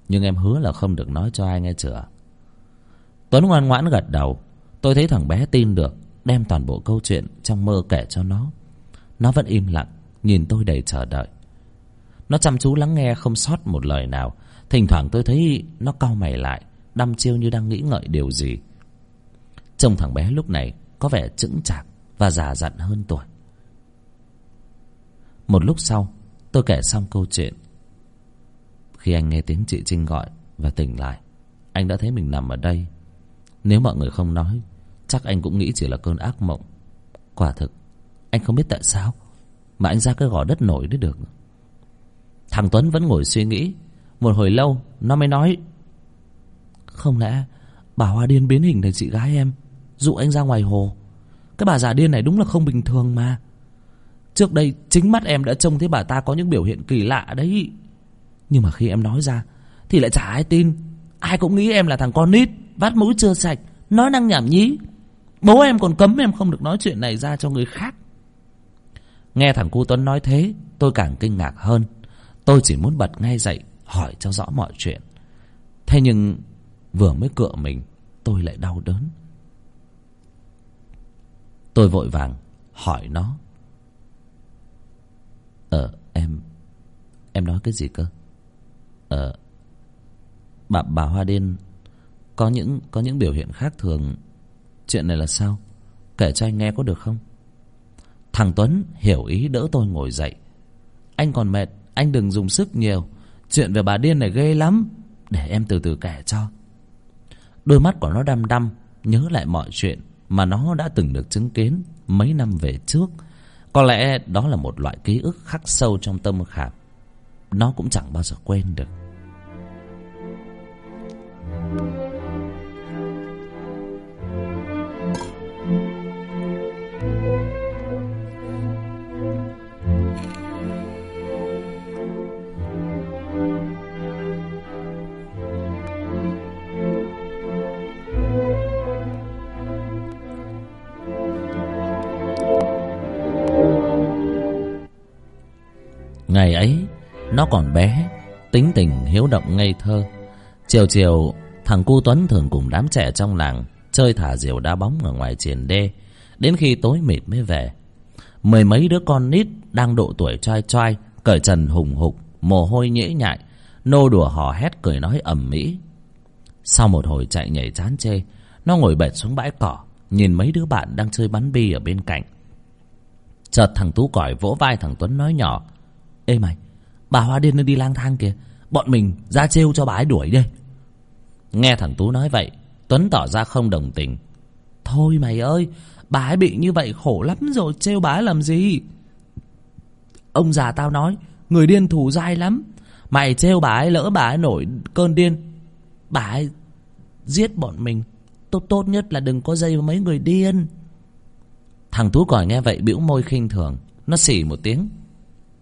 Speaker 1: nhưng em hứa là không được nói cho ai nghe chữa tuấn ngoan ngoãn gật đầu. Tôi thấy thằng bé tin được đem toàn bộ câu chuyện trong mơ kể cho nó. Nó vẫn im lặng nhìn tôi đầy chờ đợi. Nó chăm chú lắng nghe không sót một lời nào. Thỉnh thoảng tôi thấy nó cau mày lại, đăm chiêu như đang nghĩ ngợi điều gì. Trông thằng bé lúc này có vẻ chững chạc và già dặn hơn tuổi. Một lúc sau, tôi kể xong câu chuyện. Khi anh nghe tiếng chị trinh gọi và tỉnh lại, anh đã thấy mình nằm ở đây. Nếu mọi người không nói, chắc anh cũng nghĩ chỉ là cơn ác mộng. Quả thực, anh không biết tại sao mà anh ra cái gò đất nổi đấy được. Thằng tuấn vẫn ngồi suy nghĩ, một hồi lâu nó mới nói, không lẽ bà hoa điên biến hình thành chị gái em, dụ anh ra ngoài hồ? Cái bà già điên này đúng là không bình thường mà. Trước đây chính mắt em đã trông thấy bà ta có những biểu hiện kỳ lạ đấy. Nhưng mà khi em nói ra thì lại chả ai tin. Ai cũng nghĩ em là thằng con nít, vắt mũi chưa sạch, nói năng nhảm nhí. Bố em còn cấm em không được nói chuyện này ra cho người khác nghe thằng cu tuấn nói thế, tôi càng kinh ngạc hơn. Tôi chỉ muốn bật ngay dậy, hỏi cho rõ mọi chuyện. Thế nhưng, vừa mới cựa mình, tôi lại đau đớn. Tôi vội vàng hỏi nó. Ờ em em nói cái gì cơ? Ờ bà bà hoa điên, có những có những biểu hiện khác thường. Chuyện này là sao? Kể cho anh nghe có được không? Thằng tuấn hiểu ý đỡ tôi ngồi dậy. Anh còn mệt, anh đừng dùng sức nhiều. Chuyện về bà điên này ghê lắm. Để em từ từ kể cho. Đôi mắt của nó đăm đăm, nhớ lại mọi chuyện mà nó đã từng được chứng kiến mấy năm về trước. Có lẽ đó là một loại ký ức khắc sâu trong tâm khảm. Nó cũng chẳng bao giờ quên được. Ngày ấy, nó còn bé, tính tình hiếu động ngây thơ. Chiều chiều, thằng cu tuấn thường cùng đám trẻ trong làng chơi thả diều đá bóng ở ngoài triền đê, đến khi tối mịt mới về. Mười mấy đứa con nít đang độ tuổi trai trai, cởi trần hùng hục, mồ hôi nhễ nhại, nô đùa hò hét cười nói ầm mỹ sau một hồi chạy nhảy chán chê, nó ngồi bệt xuống bãi cỏ, nhìn mấy đứa bạn đang chơi bắn bi ở bên cạnh. Chợt thằng tú còi vỗ vai thằng tuấn nói nhỏ ê mày, bà hoa điên nó đi lang thang kìa. Bọn mình ra trêu cho bà ấy đuổi đi. Nghe thằng tú nói vậy, tuấn tỏ ra không đồng tình. Thôi mày ơi, bà ấy bị như vậy khổ lắm rồi, trêu bà ấy làm gì? Ông già tao nói, người điên thù dai lắm. Mày trêu bà ấy lỡ bà ấy nổi cơn điên, bà ấy giết bọn mình. Tốt tốt nhất là đừng có dây với mấy người điên. Thằng tú còi nghe vậy bĩu môi khinh thường, nó xỉ một tiếng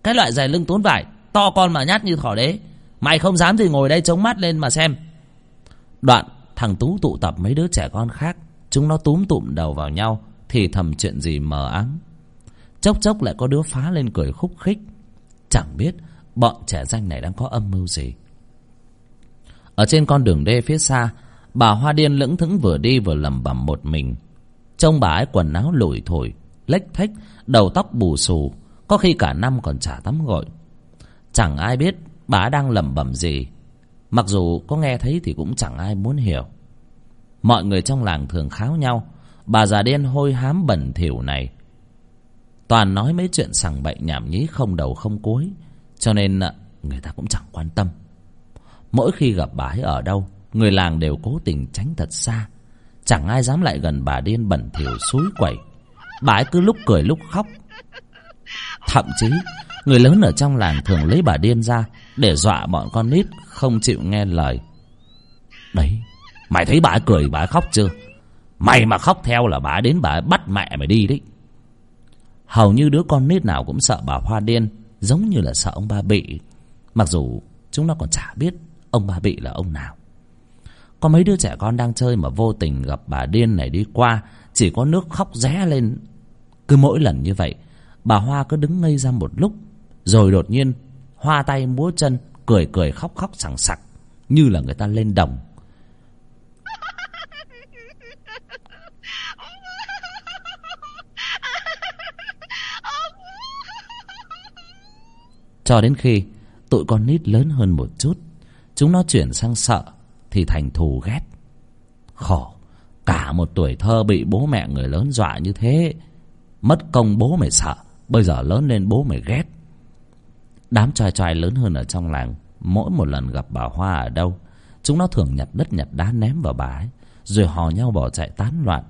Speaker 1: cái loại dài lưng tốn vải, to con mà nhát như thỏ đế. Mày không dám thì ngồi đây chống mắt lên mà xem. Đoạn, thằng tú tụ tập mấy đứa trẻ con khác. Chúng nó túm tụm đầu vào nhau, thì thầm chuyện gì mờ áng chốc chốc lại có đứa phá lên cười khúc khích. Chẳng biết bọn trẻ danh này đang có âm mưu gì. Ở trên con đường đê phía xa, bà hoa điên lững thững vừa đi vừa lẩm bẩm một mình. Trông bà ấy quần áo lủi thổi lếch thếch, đầu tóc bù xù có khi cả năm còn chả tắm gội. Chẳng ai biết bà đang lẩm bẩm gì. Mặc dù có nghe thấy thì cũng chẳng ai muốn hiểu. Mọi người trong làng thường kháo nhau, bà già đen hôi hám bẩn thỉu này. Toàn nói mấy chuyện sằng bậy nhảm nhí không đầu không cuối, cho nên à, người ta cũng chẳng quan tâm. Mỗi khi gặp bà ấy ở đâu, người làng đều cố tình tránh thật xa. Chẳng ai dám lại gần bà điên bẩn thỉu suối quẩy. Bà ấy cứ lúc cười lúc khóc thậm chí, người lớn ở trong làng thường lấy bà điên ra để dọa bọn con nít không chịu nghe lời. Đấy, mày thấy bà cười, bà khóc chưa? Mày mà khóc theo là bà đến bà bắt mẹ mày đi đấy. Hầu như đứa con nít nào cũng sợ bà hoa điên, giống như là sợ ông ba bị. Mặc dù chúng nó còn chả biết ông ba bị là ông nào. Có mấy đứa trẻ con đang chơi mà vô tình gặp bà điên này đi qua, chỉ có nước khóc ré lên cứ mỗi lần như vậy bà hoa cứ đứng ngây ra một lúc, rồi đột nhiên hoa tay múa chân, cười cười khóc khóc sằng sặc, như là người ta lên đồng. Cho đến khi tụi con nít lớn hơn một chút, chúng nó chuyển sang sợ thì thành thù ghét. Khổ, cả một tuổi thơ bị bố mẹ người lớn dọa như thế, mất công bố mày sợ bây giờ lớn lên bố mày ghét. Đám trai trai lớn hơn ở trong làng, mỗi một lần gặp bà hoa ở đâu, chúng nó thường nhặt đất nhặt đá ném vào bà ấy, rồi hò nhau bỏ chạy tán loạn.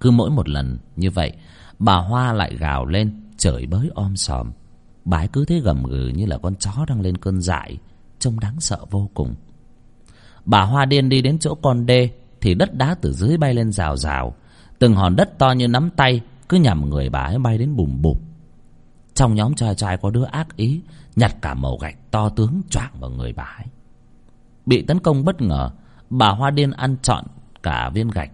Speaker 1: Cứ mỗi một lần như vậy, bà hoa lại gào lên, chửi bới om sòm. Bà ấy cứ thế gầm gừ như là con chó đang lên cơn dại, trông đáng sợ vô cùng. Bà hoa điên đi đến chỗ con đê, thì đất đá từ dưới bay lên rào rào. Từng hòn đất to như nắm tay cứ nhằm người bà ấy bay đến bùm bụp. Trong nhóm trai trai có đứa ác ý, nhặt cả mẩu gạch to tướng choạng vào người bà ấy. Bị tấn công bất ngờ, bà hoa điên ăn trọn cả viên gạch.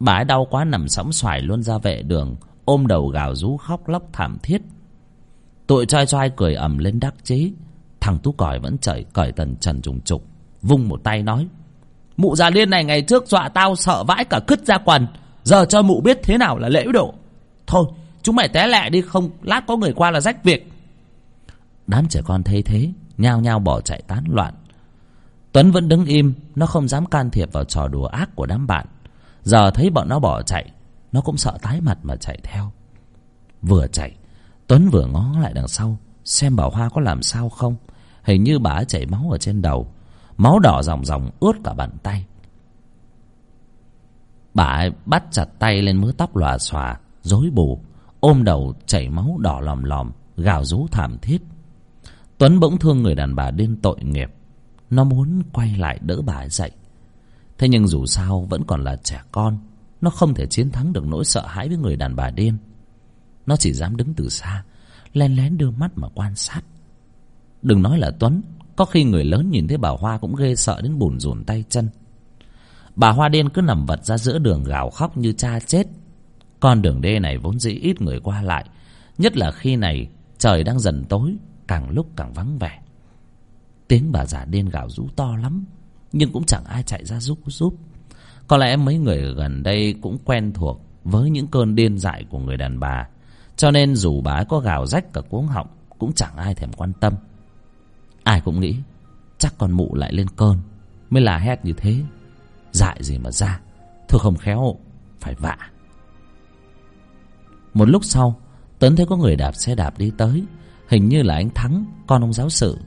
Speaker 1: Bà ấy đau quá nằm sóng xoài luôn ra vệ đường, ôm đầu gào rú khóc lóc thảm thiết. Tụi trai trai cười ầm lên đắc chí. Thằng tú còi vẫn chởi cởi tần trần trùng trục, vung một tay nói, mụ già liên này ngày trước dọa tao sợ vãi cả cứt ra quần, giờ cho mụ biết thế nào là lễ độ thôi, chúng mày té lẹ đi, không lát có người qua là rách việc. Đám trẻ con thấy thế, nhao nhao bỏ chạy tán loạn. Tuấn vẫn đứng im, nó không dám can thiệp vào trò đùa ác của đám bạn. Giờ thấy bọn nó bỏ chạy, nó cũng sợ tái mặt mà chạy theo. Vừa chạy, tuấn vừa ngó lại đằng sau, xem bảo hoa có làm sao không. Hình như bà ấy chảy máu ở trên đầu, máu đỏ ròng ròng ướt cả bàn tay. Bà ấy bắt chặt tay lên mớ tóc lòa xòa rối bù, ôm đầu chảy máu đỏ lòm lòm, gào rú thảm thiết. Tuấn bỗng thương người đàn bà điên tội nghiệp. Nó muốn quay lại đỡ bà dậy. Thế nhưng dù sao vẫn còn là trẻ con, nó không thể chiến thắng được nỗi sợ hãi với người đàn bà điên. Nó chỉ dám đứng từ xa len lén đưa mắt mà quan sát. Đừng nói là tuấn, có khi người lớn nhìn thấy bà hoa cũng ghê sợ đến bùn rùn tay chân. Bà hoa điên cứ nằm vật ra giữa đường gào khóc như cha chết con đường đê này vốn dĩ ít người qua lại, nhất là khi này trời đang dần tối, càng lúc càng vắng vẻ. Tiếng bà già điên gào rú to lắm, nhưng cũng chẳng ai chạy ra giúp giúp. Có lẽ mấy người gần đây cũng quen thuộc với những cơn điên dại của người đàn bà, cho nên dù bà ấy có gào rách cả cuống họng, cũng chẳng ai thèm quan tâm. Ai cũng nghĩ, chắc con mụ lại lên cơn, mới là hét như thế. Dại gì mà ra, thưa không khéo, phải vạ một lúc sau tấn thấy có người đạp xe đạp đi tới. Hình như là anh thắng, con ông giáo sự.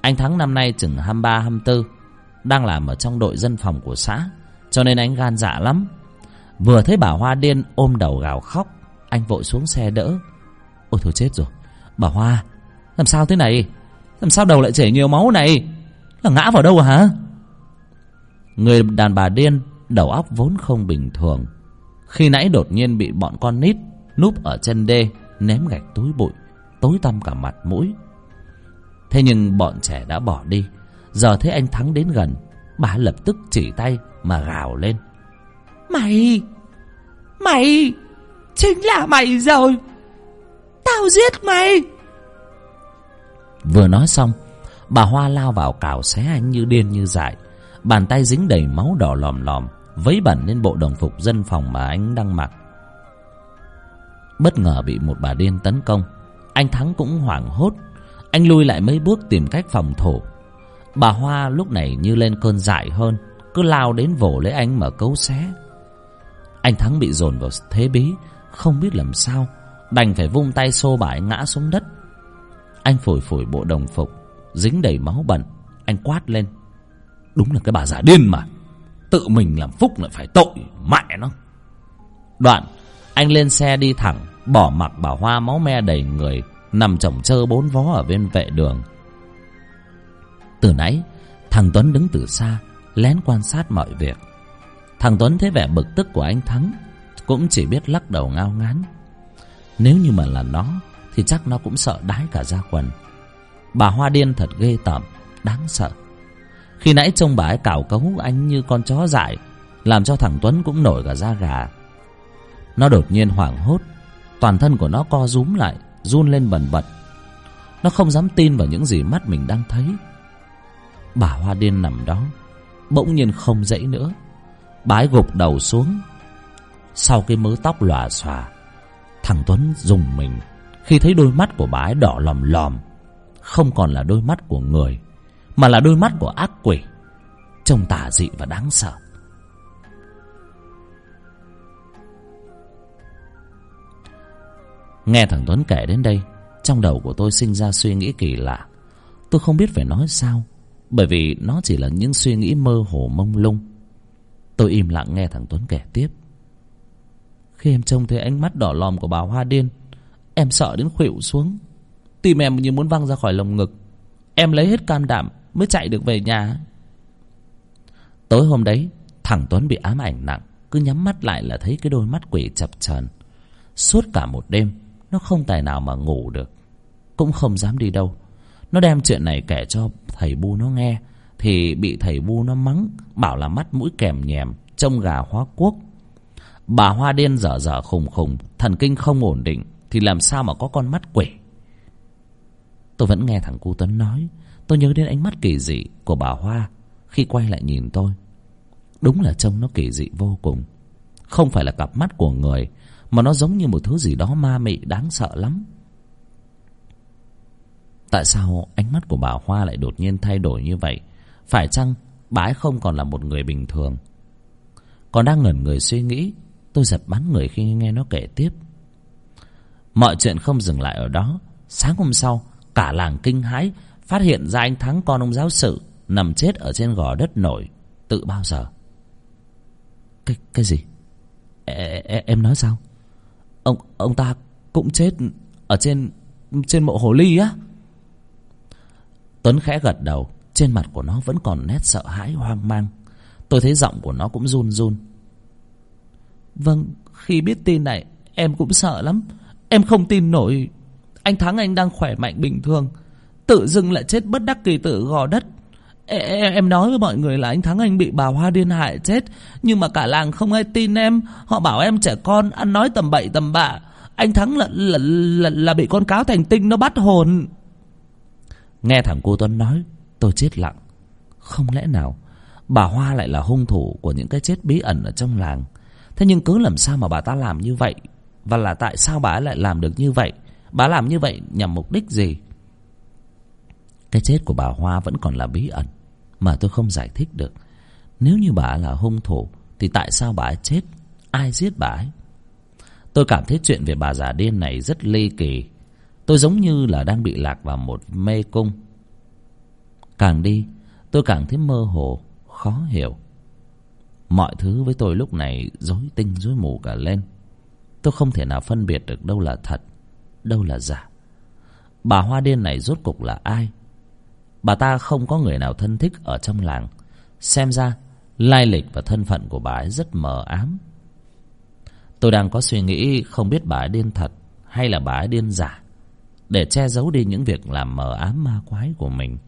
Speaker 1: Anh thắng năm nay chừng hai ba, hai tư đang làm ở trong đội dân phòng của xã, cho nên anh gan dạ lắm. Vừa thấy bà hoa điên ôm đầu gào khóc, anh vội xuống xe đỡ. Ôi thôi chết rồi, bà hoa, làm sao thế này? Làm sao đầu lại chảy nhiều máu này? Là ngã vào đâu hả? Người đàn bà điên, đầu óc vốn không bình thường khi nãy đột nhiên bị bọn con nít núp ở chân đê ném gạch túi bụi tối tăm cả mặt mũi. Thế nhưng bọn trẻ đã bỏ đi. Giờ thấy anh thắng đến gần bà lập tức chỉ tay mà gào lên.
Speaker 3: Mày! Mày! Chính là mày rồi! Tao giết mày!
Speaker 1: Vừa nói xong bà hoa lao vào cào xé anh như điên như dại. Bàn tay dính đầy máu đỏ lòm lòm vấy bẩn lên bộ đồng phục dân phòng mà anh đang mặc. Bất ngờ bị một bà điên tấn công, anh thắng cũng hoảng hốt. Anh lui lại mấy bước tìm cách phòng thủ. Bà hoa lúc này như lên cơn dại hơn, cứ lao đến vồ lấy anh mà cấu xé. Anh thắng bị dồn vào thế bí, không biết làm sao, đành phải vung tay xô bà anh ngã xuống đất. Anh phủi phủi bộ đồng phục, dính đầy máu bẩn, anh quát lên. Đúng là cái bà giả điên mà tự mình làm phúc lại phải tội mẹ nó. Đoạn, anh lên xe đi thẳng, bỏ mặc bà hoa máu me đầy người, nằm chồng chơ bốn vó ở bên vệ đường. Từ nãy, thằng tuấn đứng từ xa, lén quan sát mọi việc. Thằng tuấn thấy vẻ bực tức của anh thắng, cũng chỉ biết lắc đầu ngao ngán. Nếu như mà là nó, thì chắc nó cũng sợ đái cả da quần. Bà hoa điên thật ghê tởm, đáng sợ khi nãy trông bà ấy cào cấu anh như con chó dại, làm cho thằng tuấn cũng nổi cả da gà. Nó đột nhiên hoảng hốt, toàn thân của nó co rúm lại, run lên bần bật. Nó không dám tin vào những gì mắt mình đang thấy. Bà hoa điên nằm đó, bỗng nhiên không dậy nữa. Bà ấy gục đầu xuống. Sau cái mớ tóc lòa xòa, thằng tuấn dùng mình. Khi thấy đôi mắt của bà ấy đỏ lòm lòm, không còn là đôi mắt của người mà là đôi mắt của ác quỷ. Trông tà dị và đáng sợ. Nghe thằng tuấn kể đến đây, trong đầu của tôi sinh ra suy nghĩ kỳ lạ. Tôi không biết phải nói sao, bởi vì nó chỉ là những suy nghĩ mơ hồ mông lung. Tôi im lặng nghe thằng tuấn kể tiếp. Khi em trông thấy ánh mắt đỏ lòm của bà hoa điên, em sợ đến khuỵu xuống. Tim em như muốn văng ra khỏi lồng ngực. Em lấy hết can đảm mới chạy được về nhà. Tối hôm đấy, thằng tuấn bị ám ảnh nặng, cứ nhắm mắt lại là thấy cái đôi mắt quỷ chập chờn. Suốt cả một đêm, nó không tài nào mà ngủ được, cũng không dám đi đâu. Nó đem chuyện này kể cho thầy bu nó nghe, thì bị thầy bu nó mắng, bảo là mắt mũi kèm nhèm, trông gà hóa quốc bà hoa điên dở dở khùng khùng, thần kinh không ổn định, thì làm sao mà có con mắt quỷ? Tôi vẫn nghe thằng cu tuấn nói tôi nhớ đến ánh mắt kỳ dị của bà hoa khi quay lại nhìn tôi. Đúng là trông nó kỳ dị vô cùng. Không phải là cặp mắt của người, mà nó giống như một thứ gì đó ma mị đáng sợ lắm. Tại sao ánh mắt của bà hoa lại đột nhiên thay đổi như vậy? Phải chăng bà ấy không còn là một người bình thường? Còn đang ngẩn người suy nghĩ, tôi giật bắn người khi nghe nó kể tiếp. Mọi chuyện không dừng lại ở đó. Sáng hôm sau, cả làng kinh hãi phát hiện ra anh thắng con ông giáo sự nằm chết ở trên gò đất nổi tự bao giờ? Cái cái gì? E, e, em nói sao? Ông ông ta cũng chết ở trên trên mộ hồ ly á. Tuấn khẽ gật đầu trên mặt của nó vẫn còn nét sợ hãi hoang mang. Tôi thấy giọng của nó cũng run run. Vâng khi biết tin này em cũng sợ lắm. Em không tin nổi. Anh thắng anh đang khỏe mạnh bình thường tự dưng lại chết bất đắc kỳ tử gò đất. Em, em nói với mọi người là anh thắng anh bị bà hoa điên hại chết nhưng mà cả làng không ai tin em. Họ bảo em trẻ con ăn nói tầm bậy tầm bạ. Anh thắng là là, là là bị con cáo thành tinh nó bắt hồn. Nghe thằng cô tuấn nói tôi chết lặng. Không lẽ nào bà hoa lại là hung thủ của những cái chết bí ẩn ở trong làng? Thế nhưng cứ làm sao mà bà ta làm như vậy? Và là tại sao bà lại làm được như vậy? Bà làm như vậy nhằm mục đích gì? Cái chết của bà hoa vẫn còn là bí ẩn, mà tôi không giải thích được. Nếu như bà là hung thủ, thì tại sao bà ấy chết? Ai giết bà ấy? Tôi cảm thấy chuyện về bà già điên này rất ly kỳ. Tôi giống như là đang bị lạc vào một mê cung. Càng đi, tôi càng thấy mơ hồ, khó hiểu. Mọi thứ với tôi lúc này rối tinh, rối mù cả lên. Tôi không thể nào phân biệt được đâu là thật, đâu là giả. Bà hoa điên này rốt cục là ai? Bà ta không có người nào thân thích ở trong làng. Xem ra, lai lịch và thân phận của bà ấy rất mờ ám. Tôi đang có suy nghĩ không biết bà ấy điên thật hay là bà ấy điên giả để che giấu đi những việc làm mờ ám ma quái của mình.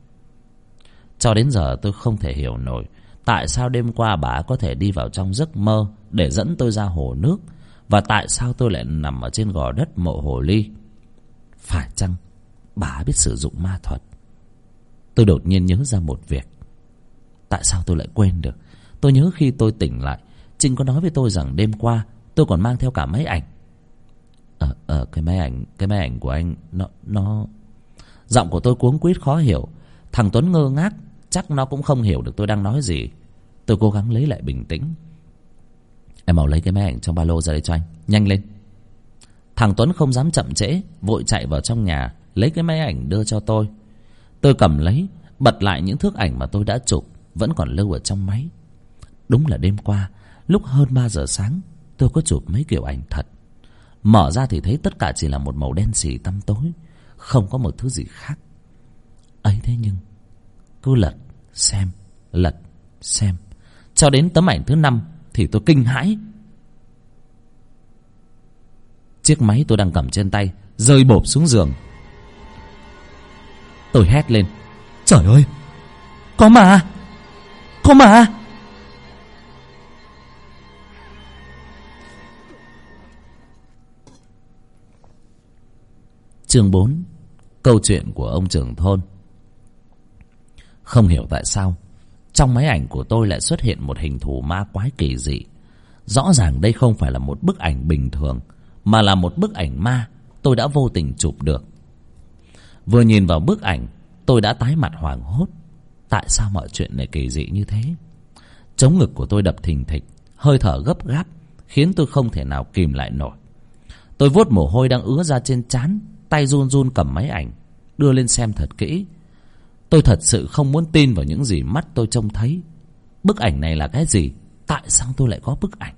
Speaker 1: Cho đến giờ tôi không thể hiểu nổi tại sao đêm qua bà ấy có thể đi vào trong giấc mơ để dẫn tôi ra hồ nước và tại sao tôi lại nằm ở trên gò đất mộ hồ ly. Phải chăng bà biết sử dụng ma thuật? Tôi đột nhiên nhớ ra một việc. Tại sao tôi lại quên được? Tôi nhớ khi tôi tỉnh lại, trinh có nói với tôi rằng đêm qua tôi còn mang theo cả máy ảnh. Ờ ờ cái máy ảnh, cái máy ảnh của anh, nó nó giọng của tôi cuống quýt khó hiểu. Thằng tuấn ngơ ngác, chắc nó cũng không hiểu được tôi đang nói gì. Tôi cố gắng lấy lại bình tĩnh. Em mau lấy cái máy ảnh trong ba lô ra đây cho anh. Nhanh lên. Thằng tuấn không dám chậm trễ, vội chạy vào trong nhà, lấy cái máy ảnh đưa cho tôi tôi cầm lấy, bật lại những thước ảnh mà tôi đã chụp, vẫn còn lưu ở trong máy. Đúng là đêm qua, lúc hơn ba giờ sáng, tôi có chụp mấy kiểu ảnh thật. Mở ra thì thấy tất cả chỉ là một màu đen xì tăm tối, không có một thứ gì khác. Ấy thế nhưng, cứ lật, xem lật, xem. Cho đến tấm ảnh thứ năm thì tôi kinh hãi. Chiếc máy tôi đang cầm trên tay, rơi bộp xuống giường tôi hét lên. Trời ơi! Có mà! Có mà! Chương bốn. Câu chuyện của ông trưởng thôn. Không hiểu tại sao, trong máy ảnh của tôi lại xuất hiện một hình thù ma quái kỳ dị. Rõ ràng đây không phải là một bức ảnh bình thường, mà là một bức ảnh ma tôi đã vô tình chụp được vừa nhìn vào bức ảnh, tôi đã tái mặt hoảng hốt. Tại sao mọi chuyện lại kỳ dị như thế? Chống ngực của tôi đập thình thịch, hơi thở gấp gáp, khiến tôi không thể nào kìm lại nổi. Tôi vuốt mồ hôi đang ứa ra trên trán, tay run run cầm máy ảnh, đưa lên xem thật kỹ. Tôi thật sự không muốn tin vào những gì mắt tôi trông thấy. Bức ảnh này là cái gì? Tại sao tôi lại có bức ảnh?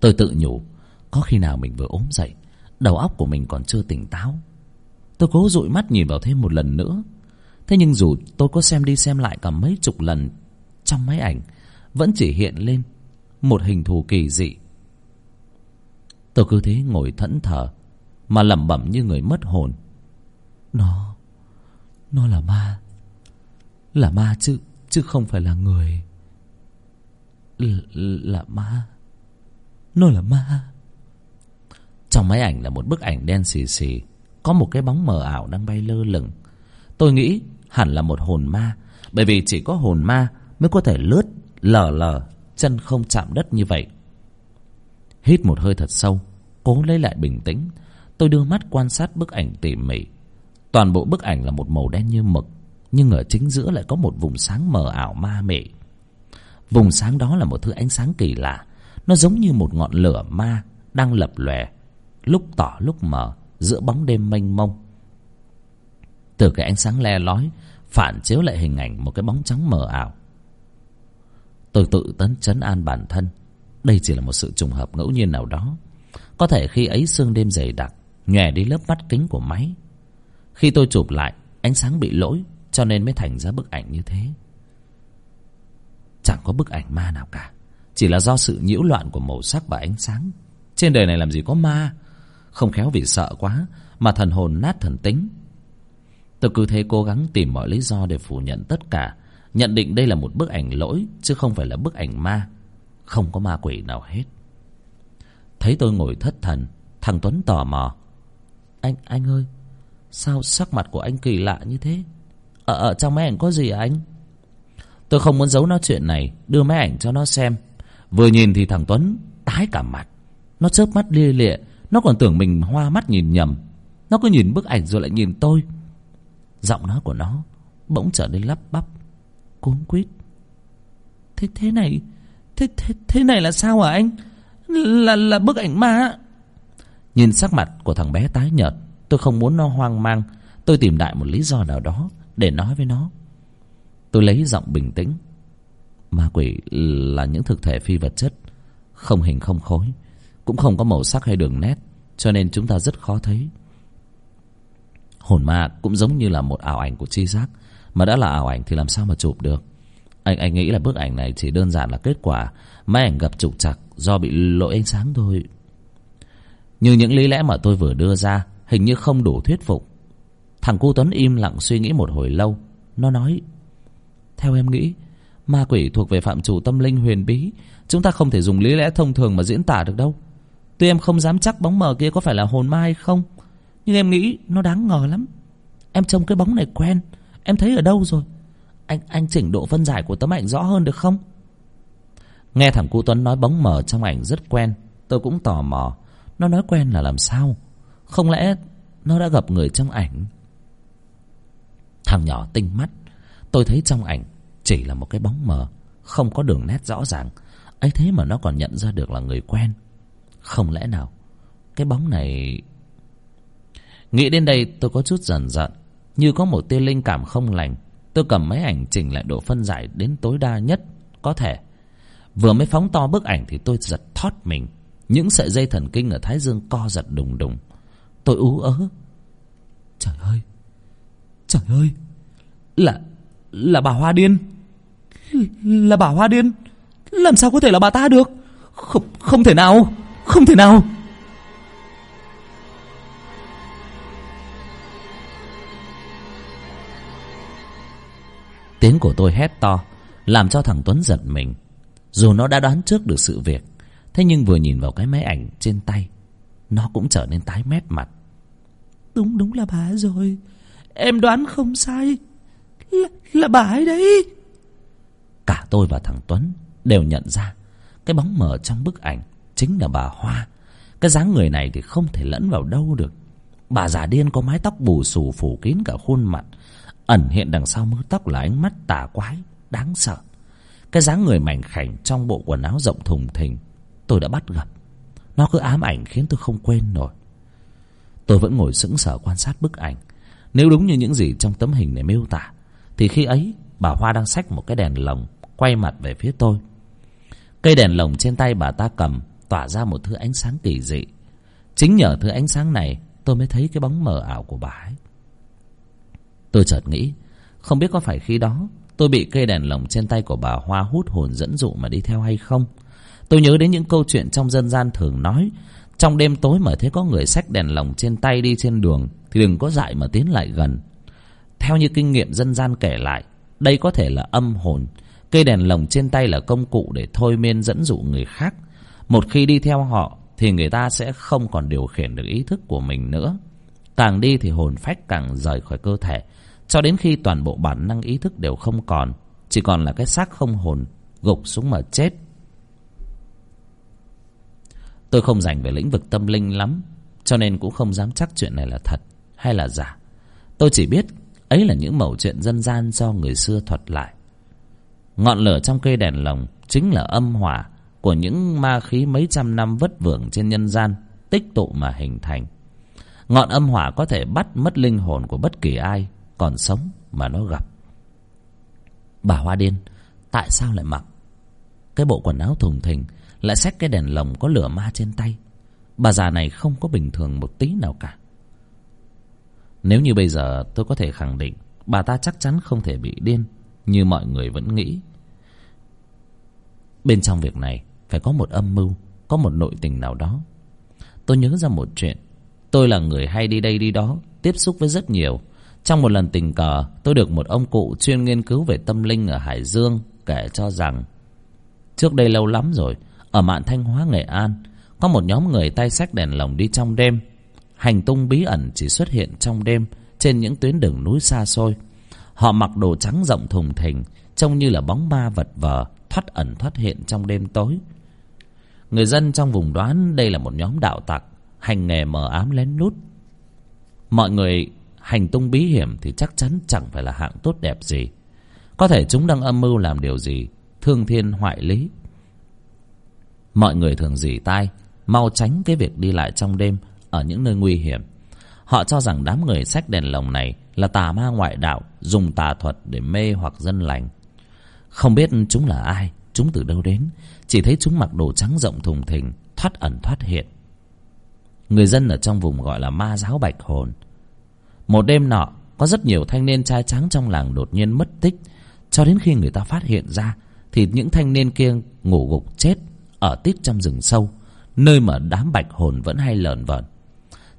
Speaker 1: Tôi tự nhủ, có khi nào mình vừa ốm dậy, đầu óc của mình còn chưa tỉnh táo tôi cố dụi mắt nhìn vào thêm một lần nữa. Thế nhưng dù tôi có xem đi xem lại cả mấy chục lần trong máy ảnh, vẫn chỉ hiện lên một hình thù kỳ dị. Tôi cứ thế ngồi thẫn thờ, mà lẩm bẩm như người mất hồn. Nó nó là ma. Là ma chứ chứ không phải là người. L, là ma. Nó là ma. Trong máy ảnh là một bức ảnh đen xì xì có một cái bóng mờ ảo đang bay lơ lửng. Tôi nghĩ hẳn là một hồn ma, bởi vì chỉ có hồn ma mới có thể lướt lờ lờ chân không chạm đất như vậy. Hít một hơi thật sâu, cố lấy lại bình tĩnh, tôi đưa mắt quan sát bức ảnh tỉ mỉ. Toàn bộ bức ảnh là một màu đen như mực, nhưng ở chính giữa lại có một vùng sáng mờ ảo ma mị. Vùng sáng đó là một thứ ánh sáng kỳ lạ, nó giống như một ngọn lửa ma đang lập lòe, lúc tỏ lúc mờ giữa bóng đêm mênh mông. Từ cái ánh sáng le lói, phản chiếu lại hình ảnh một cái bóng trắng mờ ảo. Tôi tự tấn chấn an bản thân. Đây chỉ là một sự trùng hợp ngẫu nhiên nào đó. Có thể khi ấy sương đêm dày đặc, nhòe đi lớp mắt kính của máy. Khi tôi chụp lại, ánh sáng bị lỗi, cho nên mới thành ra bức ảnh như thế. Chẳng có bức ảnh ma nào cả. Chỉ là do sự nhiễu loạn của màu sắc và ánh sáng. Trên đời này làm gì có ma? Không khéo vì sợ quá mà thần hồn nát thần tính. Tôi cứ thế cố gắng tìm mọi lý do để phủ nhận tất cả nhận định đây là một bức ảnh lỗi chứ không phải là bức ảnh ma. Không có ma quỷ nào hết. Thấy tôi ngồi thất thần thằng tuấn tò mò. Anh anh ơi sao sắc mặt của anh kỳ lạ như thế? Ở, ở trong máy ảnh có gì à anh? Tôi không muốn giấu nó chuyện này đưa máy ảnh cho nó xem. Vừa nhìn thì thằng tuấn tái cả mặt. Nó chớp mắt lia lịa nó còn tưởng mình hoa mắt nhìn nhầm. Nó cứ nhìn bức ảnh rồi lại nhìn tôi. Giọng nói của nó bỗng trở nên lắp bắp cuống quýt. Thế thế này, thế thế thế này là sao hả anh? Là là bức ảnh ma nhìn sắc mặt của thằng bé tái nhợt, tôi không muốn nó hoang mang. Tôi tìm đại một lý do nào đó để nói với nó. Tôi lấy giọng bình tĩnh. Ma quỷ là những thực thể phi vật chất, không hình không khối cũng không có màu sắc hay đường nét, cho nên chúng ta rất khó thấy. Hồn ma cũng giống như là một ảo ảnh của chi giác, mà đã là ảo ảnh thì làm sao mà chụp được? Anh anh nghĩ là bức ảnh này chỉ đơn giản là kết quả máy ảnh gặp trục trặc do bị lỗi ánh sáng thôi. Như những lý lẽ mà tôi vừa đưa ra, hình như không đủ thuyết phục. Thằng cu tuấn im lặng suy nghĩ một hồi lâu, nó nói, theo em nghĩ, ma quỷ thuộc về phạm chủ tâm linh huyền bí, chúng ta không thể dùng lý lẽ thông thường mà diễn tả được đâu tuy em không dám chắc bóng mờ kia có phải là hồn ma hay không, nhưng em nghĩ nó đáng ngờ lắm. Em trông cái bóng này quen, em thấy ở đâu rồi? Anh anh chỉnh độ phân giải của tấm ảnh rõ hơn được không? Nghe thằng cu tuấn nói bóng mờ trong ảnh rất quen, tôi cũng tò mò. Nó nói quen là làm sao? Không lẽ nó đã gặp người trong ảnh? Thằng nhỏ tinh mắt, tôi thấy trong ảnh chỉ là một cái bóng mờ, không có đường nét rõ ràng. Ấy thế mà nó còn nhận ra được là người quen không lẽ nào? Cái bóng này nghĩ đến đây tôi có chút dần dần như có một tia linh cảm không lành. Tôi cầm máy ảnh chỉnh lại độ phân giải đến tối đa nhất có thể. Vừa mới phóng to bức ảnh thì tôi giật thót mình. Những sợi dây thần kinh ở thái dương co giật đùng đùng. Tôi ú ớ. Trời ơi! Trời ơi! Là là bà hoa điên. Là bà hoa điên. Làm sao có thể là bà ta được? Không không thể nào không thể nào. Tiếng của tôi hét to làm cho thằng tuấn giật mình. Dù nó đã đoán trước được sự việc thế nhưng vừa nhìn vào cái máy ảnh trên tay nó cũng trở nên tái mét mặt. Đúng đúng là bà rồi. Em đoán không sai. Là, là bà ấy đấy. Cả tôi và thằng tuấn đều nhận ra cái bóng mờ trong bức ảnh chính là bà hoa. Cái dáng người này thì không thể lẫn vào đâu được. Bà già điên có mái tóc bù xù phủ kín cả khuôn mặt. Ẩn hiện đằng sau mớ tóc là ánh mắt tà quái, đáng sợ. Cái dáng người mảnh khảnh trong bộ quần áo rộng thùng thình, tôi đã bắt gặp. Nó cứ ám ảnh khiến tôi không quên nổi. Tôi vẫn ngồi sững sờ quan sát bức ảnh. Nếu đúng như những gì trong tấm hình này miêu tả, thì khi ấy, bà hoa đang xách một cái đèn lồng quay mặt về phía tôi. Cây đèn lồng trên tay bà ta cầm tỏa ra một thứ ánh sáng kỳ dị. Chính nhờ thứ ánh sáng này, tôi mới thấy cái bóng mờ ảo của bà ấy. Tôi chợt nghĩ, không biết có phải khi đó tôi bị cây đèn lồng trên tay của bà hoa hút hồn dẫn dụ mà đi theo hay không. Tôi nhớ đến những câu chuyện trong dân gian thường nói, trong đêm tối mà thấy có người xách đèn lồng trên tay đi trên đường thì đừng có dại mà tiến lại gần. Theo như kinh nghiệm dân gian kể lại, đây có thể là âm hồn. Cây đèn lồng trên tay là công cụ để thôi miên dẫn dụ người khác một khi đi theo họ, thì người ta sẽ không còn điều khiển được ý thức của mình nữa. Càng đi thì hồn phách càng rời khỏi cơ thể. Cho đến khi toàn bộ bản năng ý thức đều không còn, chỉ còn là cái xác không hồn gục xuống mà chết. Tôi không dành về lĩnh vực tâm linh lắm, cho nên cũng không dám chắc chuyện này là thật hay là giả. Tôi chỉ biết ấy là những mẩu chuyện dân gian do người xưa thuật lại. Ngọn lửa trong cây đèn lồng chính là âm hỏa của những ma khí mấy trăm năm vất vưởng trên nhân gian tích tụ mà hình thành. Ngọn âm hỏa có thể bắt mất linh hồn của bất kỳ ai, còn sống mà nó gặp. Bà hoa điên, tại sao lại mặc? Cái bộ quần áo thùng thình lại xách cái đèn lồng có lửa ma trên tay. Bà già này không có bình thường một tí nào cả. Nếu như bây giờ tôi có thể khẳng định, bà ta chắc chắn không thể bị điên như mọi người vẫn nghĩ. Bên trong việc này phải có một âm mưu, có một nội tình nào đó. Tôi nhớ ra một chuyện. Tôi là người hay đi đây đi đó, tiếp xúc với rất nhiều. Trong một lần tình cờ, tôi được một ông cụ chuyên nghiên cứu về tâm linh ở hải dương kể cho rằng, trước đây lâu lắm rồi, ở mạn thanh hóa, nghệ an, có một nhóm người tay xách đèn lồng đi trong đêm. Hành tung bí ẩn chỉ xuất hiện trong đêm trên những tuyến đường núi xa xôi. Họ mặc đồ trắng rộng thùng thình, trông như là bóng ma vật vờ, thoát ẩn thoát hiện trong đêm tối người dân trong vùng đoán đây là một nhóm đạo tặc, hành nghề mờ ám lén lút. Mọi người hành tung bí hiểm thì chắc chắn chẳng phải là hạng tốt đẹp gì. Có thể chúng đang âm mưu làm điều gì, thương thiên hoại lý. Mọi người thường dỉ tai, mau tránh cái việc đi lại trong đêm ở những nơi nguy hiểm. Họ cho rằng đám người xách đèn lồng này là tà ma ngoại đạo, dùng tà thuật để mê hoặc dân lành. Không biết chúng là ai chúng từ đâu đến? Chỉ thấy chúng mặc đồ trắng rộng thùng thình, thoát ẩn thoát hiện. Người dân ở trong vùng gọi là ma giáo bạch hồn. Một đêm nọ, có rất nhiều thanh niên trai trắng trong làng đột nhiên mất tích. Cho đến khi người ta phát hiện ra, thì những thanh niên kia ngủ gục chết ở tít trong rừng sâu, nơi mà đám bạch hồn vẫn hay lởn vởn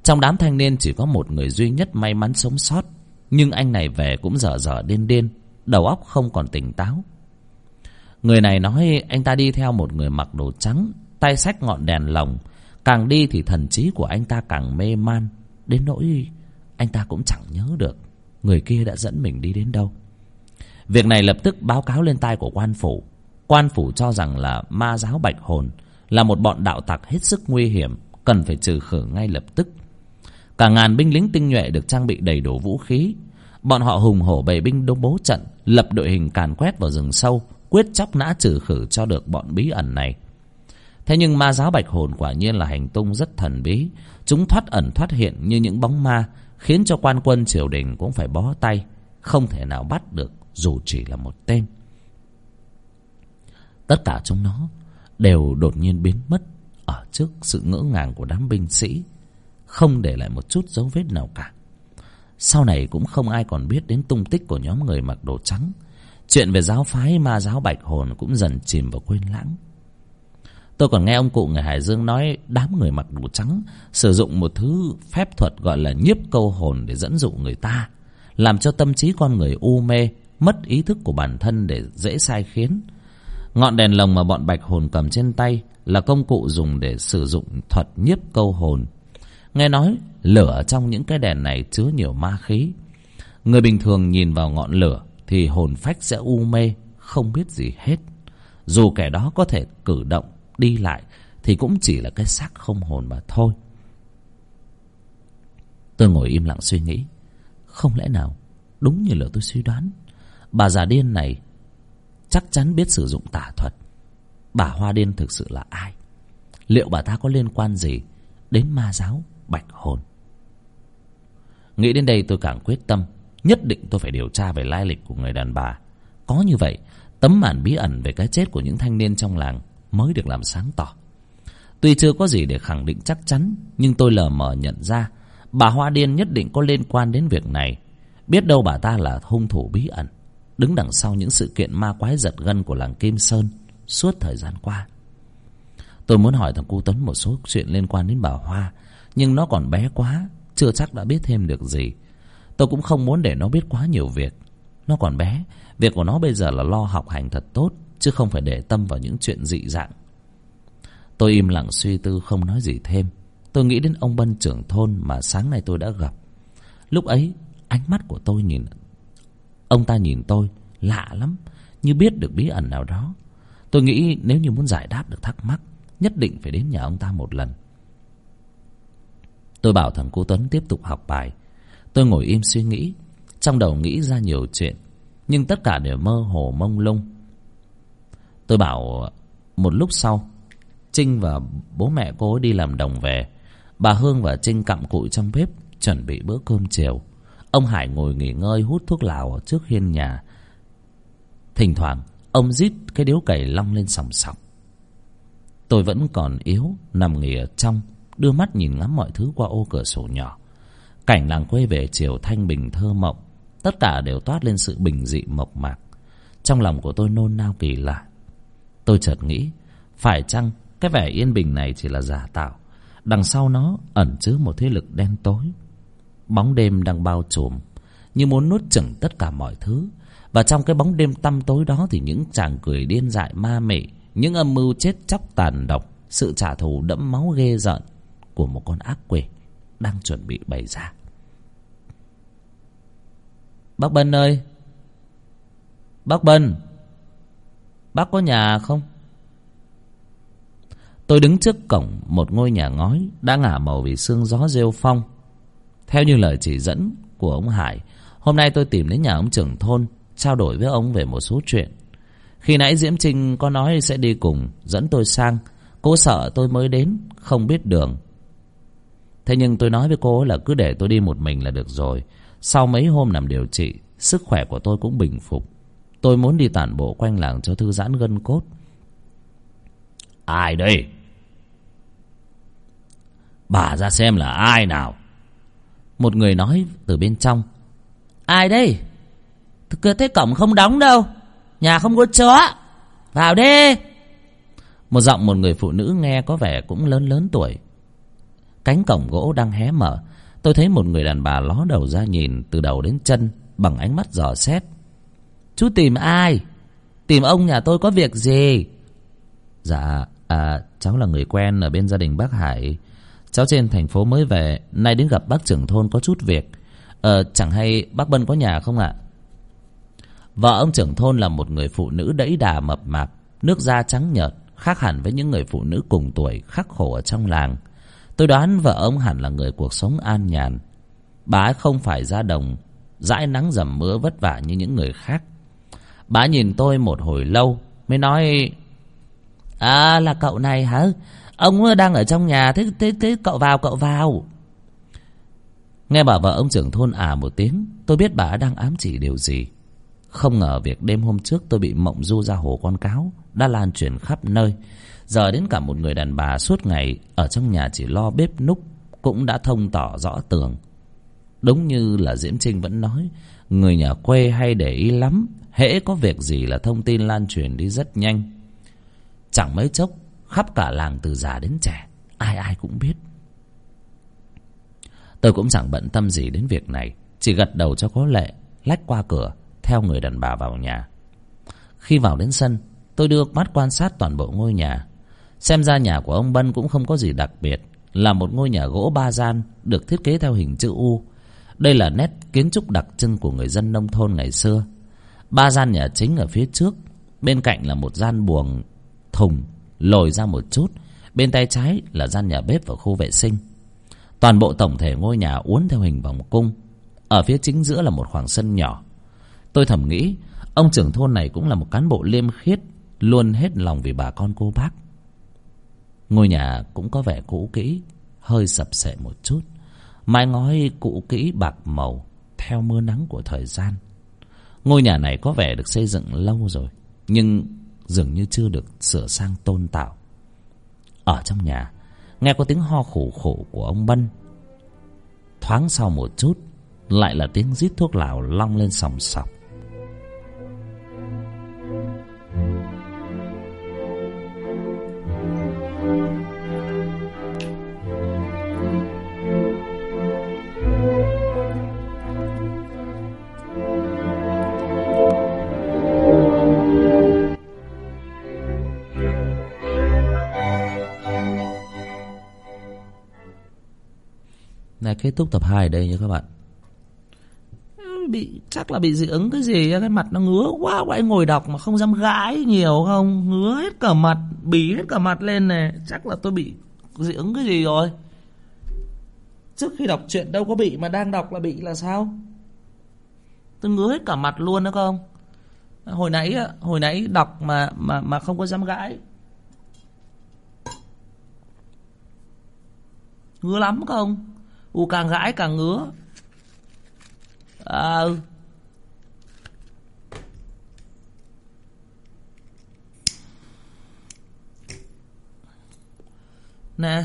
Speaker 1: trong đám thanh niên chỉ có một người duy nhất may mắn sống sót, nhưng anh này về cũng dở dở điên điên, đầu óc không còn tỉnh táo người này nói, anh ta đi theo một người mặc đồ trắng, tay xách ngọn đèn lồng. Càng đi thì thần trí của anh ta càng mê man. Đến nỗi anh ta cũng chẳng nhớ được người kia đã dẫn mình đi đến đâu. Việc này lập tức báo cáo lên tai của quan phủ. Quan phủ cho rằng là ma giáo bạch hồn là một bọn đạo tặc hết sức nguy hiểm, cần phải trừ khử ngay lập tức. Cả ngàn binh lính tinh nhuệ được trang bị đầy đủ vũ khí. Bọn họ hùng hổ bày binh đông bố trận, lập đội hình càn quét vào rừng sâu quyết chóc nã trừ khử cho được bọn bí ẩn này. Thế nhưng ma giáo bạch hồn quả nhiên là hành tung rất thần bí. Chúng thoát ẩn thoát hiện như những bóng ma, khiến cho quan quân triều đình cũng phải bó tay, không thể nào bắt được, dù chỉ là một tên. Tất cả chúng nó đều đột nhiên biến mất ở trước sự ngỡ ngàng của đám binh sĩ, không để lại một chút dấu vết nào cả. Sau này cũng không ai còn biết đến tung tích của nhóm người mặc đồ trắng chuyện về giáo phái ma giáo bạch hồn cũng dần chìm vào quên lãng. Tôi còn nghe ông cụ người hải dương nói đám người mặc đồ trắng sử dụng một thứ phép thuật gọi là nhiếp câu hồn để dẫn dụ người ta, làm cho tâm trí con người u mê, mất ý thức của bản thân để dễ sai khiến. Ngọn đèn lồng mà bọn bạch hồn cầm trên tay là công cụ dùng để sử dụng thuật nhiếp câu hồn. Nghe nói, lửa trong những cái đèn này chứa nhiều ma khí. Người bình thường nhìn vào ngọn lửa thì hồn phách sẽ u mê, không biết gì hết. Dù kẻ đó có thể cử động đi lại, thì cũng chỉ là cái xác không hồn mà thôi. Tôi ngồi im lặng suy nghĩ. Không lẽ nào? Đúng như lời tôi suy đoán. Bà già điên này chắc chắn biết sử dụng tà thuật. Bà hoa điên thực sự là ai? Liệu bà ta có liên quan gì đến ma giáo bạch hồn? Nghĩ đến đây tôi càng quyết tâm nhất định tôi phải điều tra về lai lịch của người đàn bà. Có như vậy, tấm màn bí ẩn về cái chết của những thanh niên trong làng mới được làm sáng tỏ. Tuy chưa có gì để khẳng định chắc chắn, nhưng tôi lờ mờ nhận ra bà hoa điên nhất định có liên quan đến việc này. Biết đâu bà ta là hung thủ bí ẩn, đứng đằng sau những sự kiện ma quái giật gân của làng kim sơn suốt thời gian qua. Tôi muốn hỏi thằng cu tuấn một số chuyện liên quan đến bà hoa, nhưng nó còn bé quá, chưa chắc đã biết thêm được gì tôi cũng không muốn để nó biết quá nhiều việc. Nó còn bé, việc của nó bây giờ là lo học hành thật tốt, chứ không phải để tâm vào những chuyện dị dạng. Tôi im lặng suy tư, không nói gì thêm. Tôi nghĩ đến ông bân trưởng thôn mà sáng nay tôi đã gặp. Lúc ấy, ánh mắt của tôi nhìn, ông ta nhìn tôi, lạ lắm, như biết được bí ẩn nào đó. Tôi nghĩ nếu như muốn giải đáp được thắc mắc, nhất định phải đến nhà ông ta một lần. Tôi bảo thằng cô tuấn tiếp tục học bài tôi ngồi im suy nghĩ, trong đầu nghĩ ra nhiều chuyện, nhưng tất cả đều mơ hồ mông lung. Tôi bảo, một lúc sau, trinh và bố mẹ cô đi làm đồng về. Bà hương và trinh cặm cụi trong bếp, chuẩn bị bữa cơm chiều. Ông hải ngồi nghỉ ngơi hút thuốc lào ở trước hiên nhà. Thỉnh thoảng, ông rít cái điếu cày long lên sòng sọc. Tôi vẫn còn yếu, nằm nghỉ ở trong, đưa mắt nhìn ngắm mọi thứ qua ô cửa sổ nhỏ cảnh làng quê về chiều thanh bình thơ mộng, tất cả đều toát lên sự bình dị mộc mạc. Trong lòng của tôi nôn nao kỳ lạ. Tôi chợt nghĩ, phải chăng cái vẻ yên bình này chỉ là giả tạo, đằng sau nó ẩn chứa một thế lực đen tối. Bóng đêm đang bao trùm, như muốn nuốt chửng tất cả mọi thứ. Và trong cái bóng đêm tăm tối đó thì những chàng cười điên dại ma mị, những âm mưu chết chóc tàn độc, sự trả thù đẫm máu ghê rợn của một con ác quỷ đang chuẩn bị bày ra. Bác bân ơi! Bác bân! Bác có nhà không? Tôi đứng trước cổng một ngôi nhà ngói đã ngả màu vì sương gió rêu phong. Theo như lời chỉ dẫn của ông hải, hôm nay tôi tìm đến nhà ông trưởng thôn, trao đổi với ông về một số chuyện. Khi nãy diễm trinh có nói sẽ đi cùng, dẫn tôi sang. Cô sợ tôi mới đến, không biết đường thế nhưng tôi nói với cô là cứ để tôi đi một mình là được rồi. Sau mấy hôm nằm điều trị, sức khỏe của tôi cũng bình phục. Tôi muốn đi tản bộ quanh làng cho thư giãn gân cốt. Ai đây? Bà ra xem là ai nào? Một người nói từ bên trong. Ai đây? Thực thế cổng không đóng đâu. Nhà không có chó. Vào đi. Một giọng một người phụ nữ nghe có vẻ cũng lớn lớn tuổi. Cánh cổng gỗ đang hé mở. Tôi thấy một người đàn bà ló đầu ra nhìn Từ đầu đến chân Bằng ánh mắt dò xét. Chú tìm ai? Tìm ông nhà tôi có việc gì? Dạ à, Cháu là người quen ở bên gia đình bác Hải. Cháu trên thành phố mới về Nay đến gặp bác trưởng thôn có chút việc. Ờ chẳng hay bác Bân có nhà không ạ? Vợ ông trưởng thôn là một người phụ nữ đẫy đà mập mạp Nước da trắng nhợt Khác hẳn với những người phụ nữ cùng tuổi khắc khổ ở trong làng. Tôi đoán vợ ông hẳn là người cuộc sống an nhàn. Bà ấy không phải ra đồng Dãi nắng dầm mưa vất vả như những người khác. Bà nhìn tôi một hồi lâu Mới nói À là cậu này hả? Ông đang ở trong nhà Thế, thế, thế cậu vào cậu vào. Nghe bà vợ ông trưởng thôn à một tiếng Tôi biết bà đang ám chỉ điều gì. Không ngờ việc đêm hôm trước tôi bị mộng du ra hồ con cáo Đã lan truyền khắp nơi giờ đến cả một người đàn bà suốt ngày ở trong nhà chỉ lo bếp núc cũng đã thông tỏ rõ tường. Đúng như là diễm trinh vẫn nói, người nhà quê hay để ý lắm, hễ có việc gì là thông tin lan truyền đi rất nhanh. Chẳng mấy chốc, khắp cả làng từ già đến trẻ, ai ai cũng biết. Tôi cũng chẳng bận tâm gì đến việc này, chỉ gật đầu cho có lệ, lách qua cửa, theo người đàn bà vào nhà. Khi vào đến sân, tôi đưa mắt quan sát toàn bộ ngôi nhà xem ra nhà của ông bân cũng không có gì đặc biệt, là một ngôi nhà gỗ ba gian được thiết kế theo hình chữ u. Đây là nét kiến trúc đặc trưng của người dân nông thôn ngày xưa. Ba gian nhà chính ở phía trước, bên cạnh là một gian buồng thùng, lồi ra một chút, bên tay trái là gian nhà bếp và khu vệ sinh. Toàn bộ tổng thể ngôi nhà uốn theo hình vòng cung, ở phía chính giữa là một khoảng sân nhỏ. Tôi thầm nghĩ, ông trưởng thôn này cũng là một cán bộ liêm khiết, luôn hết lòng vì bà con cô bác ngôi nhà cũng có vẻ cũ kỹ, hơi sập sệ một chút. Mái ngói cũ kỹ bạc màu, theo mưa nắng của thời gian. Ngôi nhà này có vẻ được xây dựng lâu rồi, nhưng dường như chưa được sửa sang tôn tạo. Ở trong nhà, nghe có tiếng ho khủ khủ của ông bân. Thoáng sau một chút, lại là tiếng rít thuốc lào long lên sòng sọc. Kết thúc tập 2 ở đây nha các bạn. Ừ, bị, chắc là bị dị ứng cái gì cái mặt nó ngứa quá quậy ngồi đọc mà không dám gãi nhiều không? Ngứa hết cả mặt, bì hết cả mặt lên này chắc là tôi bị dị ứng cái gì rồi? Trước khi đọc truyện đâu có bị mà đang đọc là bị là sao? Tôi ngứa hết cả mặt luôn đó không hồi nãy hồi nãy đọc mà mà mà không có dám gãi. Ngứa lắm không u càng gãi càng ngứa. À, ừ. nè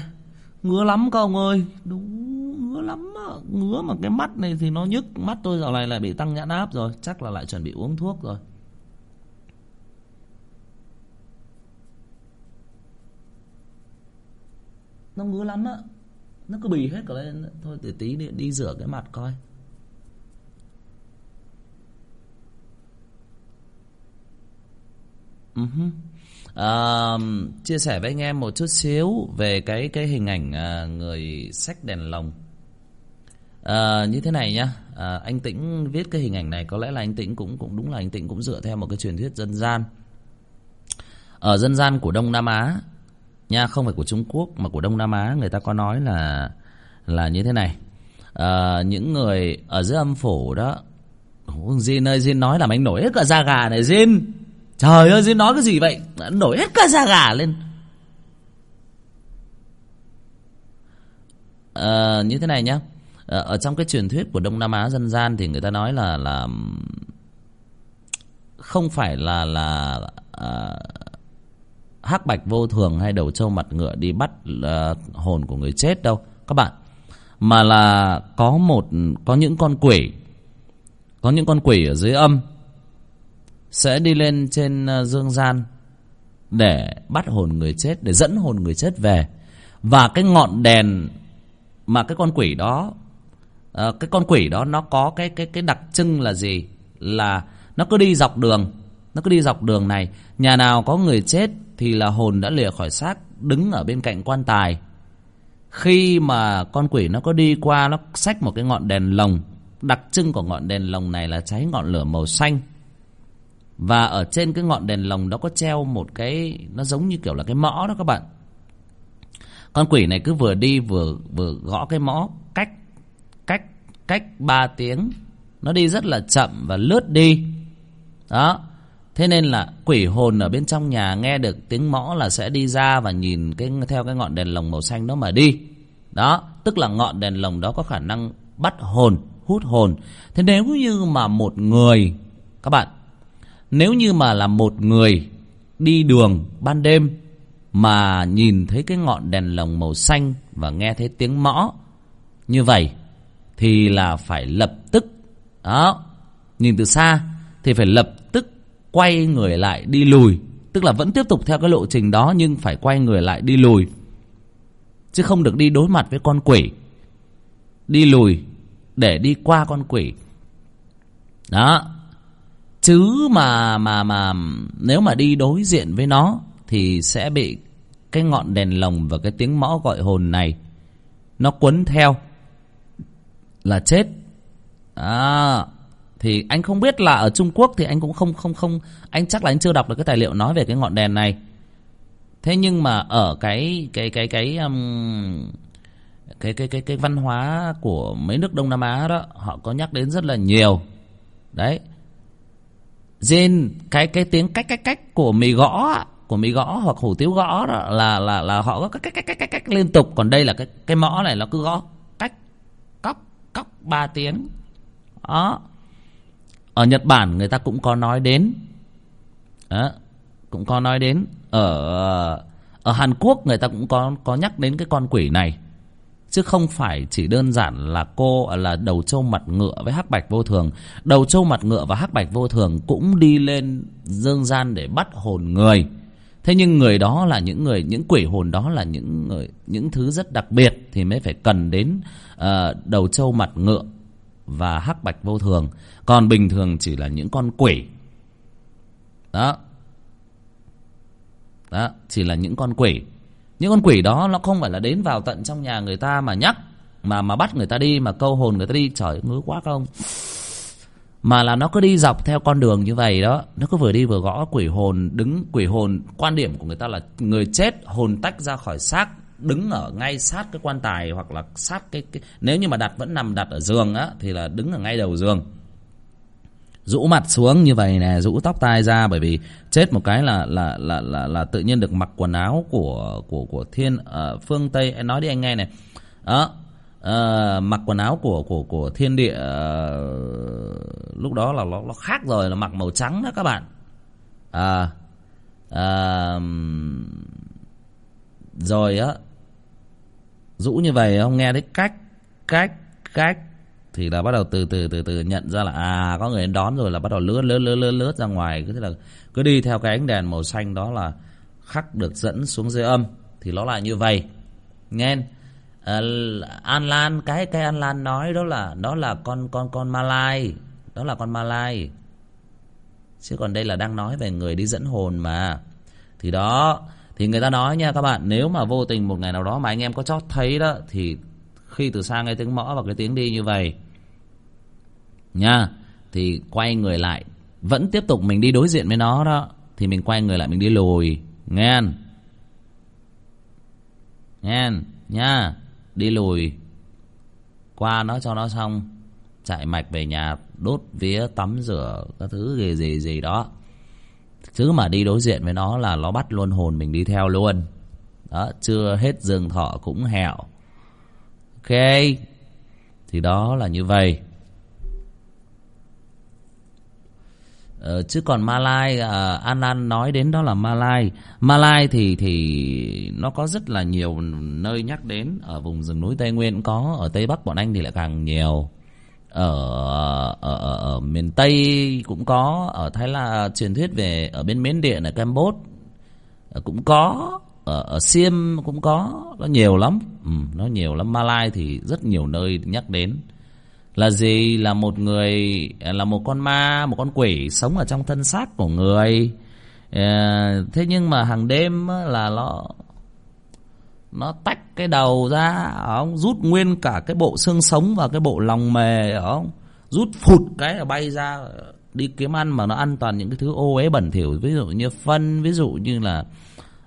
Speaker 1: ngứa lắm các ông ơi. Đúng ngứa lắm á. Ngứa mà cái mắt này thì nó nhức. Mắt tôi dạo này lại bị tăng nhãn áp rồi. Chắc là lại chuẩn bị uống thuốc rồi. Nó ngứa lắm á nó cứ bì hết cả lên. Thôi để tí đi, đi rửa cái mặt coi. Uh-huh. uh, chia sẻ với anh em một chút xíu về cái cái hình ảnh uh, người sách đèn lồng. Uh, như thế này nhá. Uh, anh tĩnh viết cái hình ảnh này có lẽ là anh tĩnh cũng cũng đúng là anh tĩnh cũng dựa theo một cái truyền thuyết dân gian. Ở dân gian của đông nam á nha không phải của trung quốc mà của đông nam á người ta có nói là là như thế này. À, những người ở dưới âm phủ đó Jin ơi Jin nói làm anh nổi hết cả da gà này Jin. Trời ơi Jin nói cái gì vậy? Nổi hết cả da gà lên. À, Như thế này nhá. À, Ở trong cái truyền thuyết của Đông Nam Á dân gian Thì người ta nói là là Không phải là là à, hắc bạch vô thường hay đầu trâu mặt ngựa đi bắt uh, hồn của người chết đâu. Các bạn mà là có một có những con quỷ có những con quỷ ở dưới âm sẽ đi lên trên uh, dương gian để bắt hồn người chết để dẫn hồn người chết về. Và cái ngọn đèn mà cái con quỷ đó uh, cái con quỷ đó nó có cái cái cái đặc trưng là gì? Là nó cứ đi dọc đường nó cứ đi dọc đường này. Nhà nào có người chết thì là hồn đã lìa khỏi xác, đứng ở bên cạnh quan tài. Khi mà con quỷ nó có đi qua, nó xách một cái ngọn đèn lồng, đặc trưng của ngọn đèn lồng này là cháy ngọn lửa màu xanh. Và ở trên cái ngọn đèn lồng đó có treo một cái, nó giống như kiểu là cái mõ đó các bạn. Con quỷ này cứ vừa đi vừa vừa gõ cái mõ cách cách cách ba tiếng. Nó đi rất là chậm và lướt đi. Đó thế nên là quỷ hồn ở bên trong nhà nghe được tiếng mõ là sẽ đi ra và nhìn cái, theo cái ngọn đèn lồng màu xanh đó mà đi. Đó, tức là ngọn đèn lồng đó có khả năng bắt hồn, hút hồn. Thế nếu như mà một người, các bạn, nếu như mà là một người đi đường ban đêm mà nhìn thấy cái ngọn đèn lồng màu xanh và nghe thấy tiếng mõ như vậy, thì là phải lập tức, đó, nhìn từ xa, thì phải lập quay người lại đi lùi. Tức là vẫn tiếp tục theo cái lộ trình đó nhưng phải quay người lại đi lùi. Chứ không được đi đối mặt với con quỷ. Đi lùi để đi qua con quỷ. Đó. Chứ mà mà mà nếu mà đi đối diện với nó thì sẽ bị cái ngọn đèn lồng và cái tiếng mõ gọi hồn này nó quấn theo là chết. À, thì anh không biết là ở Trung Quốc thì anh cũng không không không anh chắc là anh chưa đọc được cái tài liệu nói về cái ngọn đèn này. Thế nhưng mà ở cái cái cái cái um, cái cái cái cái văn hóa của mấy nước Đông Nam Á đó họ có nhắc đến rất là nhiều. Đấy. Trên cái cái tiếng cách cách cách của mì gõ của mì gõ hoặc hủ tiếu gõ đó là là là họ có cách cách cách cách cách liên tục. Còn đây là cái cái mõ này nó cứ gõ cách cóc cóc ba tiếng. Đó ở Nhật Bản người ta cũng có nói đến. À, cũng có nói đến. Ở ở Hàn Quốc người ta cũng có có nhắc đến cái con quỷ này. Chứ không phải chỉ đơn giản là cô là đầu trâu mặt ngựa với hắc bạch vô thường. Đầu trâu mặt ngựa và hắc bạch vô thường cũng đi lên dương gian để bắt hồn người. Thế nhưng người đó là những người những quỷ hồn đó là những người những thứ rất đặc biệt thì mới phải cần đến uh, đầu trâu mặt ngựa và hắc bạch vô thường. Còn bình thường chỉ là những con quỷ. Đó. Đó, chỉ là những con quỷ. Những con quỷ đó nó không phải là đến vào tận trong nhà người ta mà nhắc, mà mà bắt người ta đi, mà câu hồn người ta đi. Trời ngứa quá không? Mà là nó cứ đi dọc theo con đường như vậy đó. Nó cứ vừa đi vừa gõ quỷ hồn, đứng quỷ hồn. Quan điểm của người ta là người chết, hồn tách ra khỏi xác đứng ở ngay sát cái quan tài hoặc là sát cái, cái nếu như mà đặt vẫn nằm đặt ở giường á thì là đứng ở ngay đầu giường. Rũ mặt xuống như vậy nè rũ tóc tai ra bởi vì chết một cái là là là là, là tự nhiên được mặc quần áo của của của thiên uh, phương tây. Em nói đi anh nghe này. Đó uh, mặc quần áo của của của thiên địa uh, lúc đó là nó nó khác rồi là mặc màu trắng đó các bạn. À, uh, rồi á rũ như vậy ông nghe thấy cách cách cách thì là bắt đầu từ từ từ từ nhận ra là à có người đến đón rồi là bắt đầu lướt lướt lướt lướt lướt ra ngoài. Cứ thế là cứ đi theo cái ánh đèn màu xanh đó là khắc được dẫn xuống dưới âm. Thì nó lại như vậy. Nghe à, an lan cái cái an lan nói đó là đó là con con con malai đó là con malai chứ còn đây là đang nói về người đi dẫn hồn mà. Thì đó thì người ta nói nha các bạn, nếu mà vô tình một ngày nào đó mà anh em có chót thấy đó, thì khi từ xa nghe tiếng mõ và cái tiếng đi như vậy, nha, thì quay người lại, vẫn tiếp tục mình đi đối diện với nó đó, thì mình quay người lại mình đi lùi nghe nghe nha, đi lùi. Qua nó cho nó xong, chạy mạch về nhà, đốt vía, tắm rửa, các thứ gì gì gì đó chứ mà đi đối diện với nó là nó bắt luôn hồn mình đi theo luôn. Đó chưa hết dương thọ cũng hẹo. Ok thì đó là như vậy. Ờ, chứ còn Malai à, An An nói đến đó là Malai. Malai thì thì nó có rất là nhiều nơi nhắc đến. Ở vùng rừng núi Tây Nguyên cũng có ở Tây Bắc bọn anh thì lại càng nhiều ở ở, ở, ở miền Tây cũng có ở Thái là truyền thuyết về ở bên Miến Điện ở Campuchia ờ, cũng có ở, ở Siem cũng có nó nhiều lắm. Ừ, nó nhiều lắm. Malai thì rất nhiều nơi nhắc đến. Là gì? Là một người là một con ma một con quỷ sống ở trong thân xác của người. Ờ, thế nhưng mà hàng đêm là nó nó tách cái đầu ra ông rút nguyên cả cái bộ xương sống và cái bộ lòng mề ông rút phụt cái là bay ra đi kiếm ăn mà nó ăn toàn những cái thứ ô uế bẩn thỉu ví dụ như phân ví dụ như là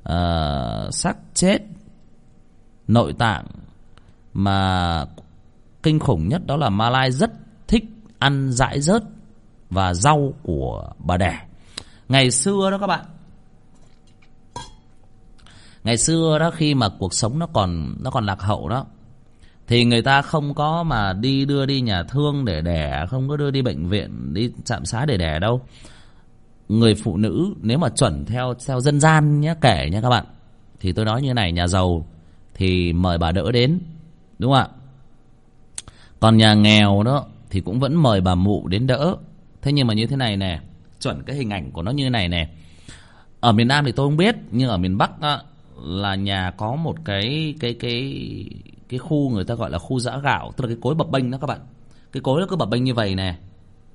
Speaker 1: uh, xác chết nội tạng mà kinh khủng nhất đó là Malai rất thích ăn dãi rớt và rau của bà đẻ. Ngày xưa đó các bạn. Ngày xưa đó khi mà cuộc sống nó còn nó còn lạc hậu đó thì người ta không có mà đi đưa đi nhà thương để đẻ, không có đưa đi bệnh viện, đi trạm xá để đẻ đâu. Người phụ nữ nếu mà chuẩn theo theo dân gian nhé kể nha các bạn thì tôi nói như này nhà giàu thì mời bà đỡ đến đúng không ạ? Còn nhà nghèo đó thì cũng vẫn mời bà mụ đến đỡ. Thế nhưng mà như thế này nè chuẩn cái hình ảnh của nó như thế này nè. Ở miền Nam thì tôi không biết nhưng ở miền Bắc đó là nhà có một cái cái cái cái khu người ta gọi là khu giã gạo, tức là cái cối bập bênh đó các bạn. Cái cối nó cứ bập bênh như vậy nè,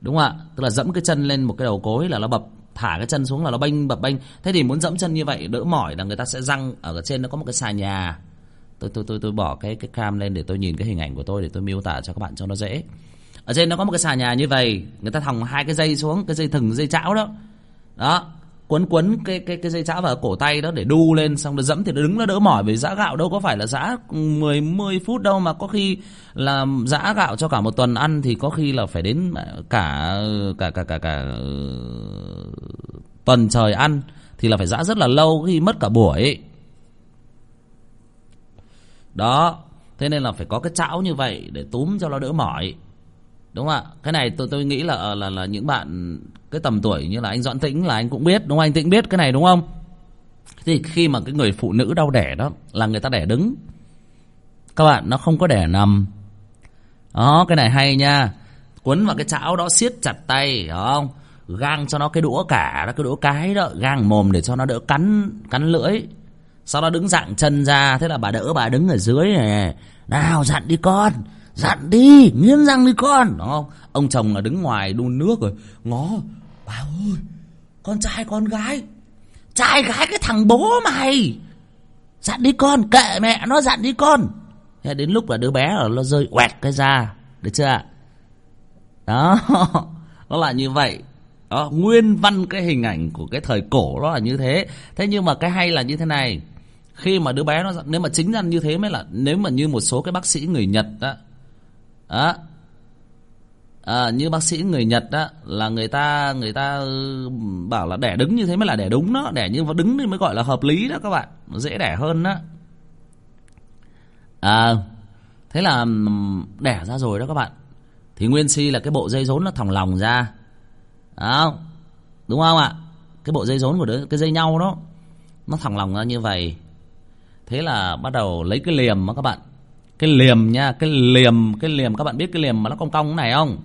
Speaker 1: đúng không ạ? Tức là dẫm cái chân lên một cái đầu cối là nó bập, thả cái chân xuống là nó bênh, bập bênh. Thế thì muốn dẫm chân như vậy, đỡ mỏi là người ta sẽ răng, ở trên nó có một cái xà nhà. Tôi tôi tôi tôi bỏ cái cái cam lên để tôi nhìn cái hình ảnh của tôi để tôi miêu tả cho các bạn cho nó dễ. Ở trên nó có một cái xà nhà như vậy, người ta thòng hai cái dây xuống, cái dây thừng, dây chảo đó. Đó quấn quấn cái cái cái dây chảo vào cổ tay đó để đu lên, xong nó dẫm thì nó đứng nó đỡ mỏi vì giã gạo đâu có phải là giã mười mười phút đâu, mà có khi là giã gạo cho cả một tuần ăn thì có khi là phải đến cả cả cả cả cả tuần trời ăn thì là phải giã rất là lâu khi mất cả buổi. Đó, thế nên là phải có cái chảo như vậy để túm cho nó đỡ mỏi đúng không ạ? Cái này tôi tôi nghĩ là là là những bạn cái tầm tuổi như là anh doãn tĩnh là anh cũng biết, đúng không? Anh tĩnh biết cái này đúng không? Thì khi mà cái người phụ nữ đau đẻ đó là người ta đẻ đứng. Các bạn, nó không có đẻ nằm. Đó, cái này hay nha. Quấn vào cái chảo đó, siết chặt tay, hiểu không? Gang cho nó cái đũa cả, đó, cái đũa cái đó, gang mồm để cho nó đỡ cắn cắn lưỡi. Sau đó đứng dạng chân ra, thế là bà đỡ, bà đứng ở dưới này nào, dặn đi con dặn đi, nghiến răng đi con. Đúng không ông chồng là đứng ngoài đun nước rồi. Ngó, bà ơi, con trai con gái. Trai gái cái thằng bố mày. Dặn đi con, kệ mẹ nó, dặn đi con. Thế đến lúc là đứa bé là nó rơi quẹt cái ra được chưa ạ? Đó, nó là như vậy. Đó, nguyên văn cái hình ảnh của cái thời cổ nó là như thế. Thế nhưng mà cái hay là như thế này, khi mà đứa bé nó nếu mà chính ra như thế mới là, nếu mà như một số cái bác sĩ người nhật đó đó. À, như bác sĩ người nhật đó là người ta người ta bảo là đẻ đứng như thế mới là đẻ đúng đó. Đẻ như đứng thì mới gọi là hợp lý đó các bạn. Dễ đẻ hơn đó. À thế là đẻ ra rồi đó các bạn. Thì nguyên si là cái bộ dây rốn nó thòng lòng ra. Đó. Đúng không ạ? Cái bộ dây rốn của đứa cái dây nhau đó nó thòng lòng ra như vậy. Thế là bắt đầu lấy cái liềm mà các bạn cái liềm nha cái liềm cái liềm các bạn biết cái liềm mà nó cong cong này không?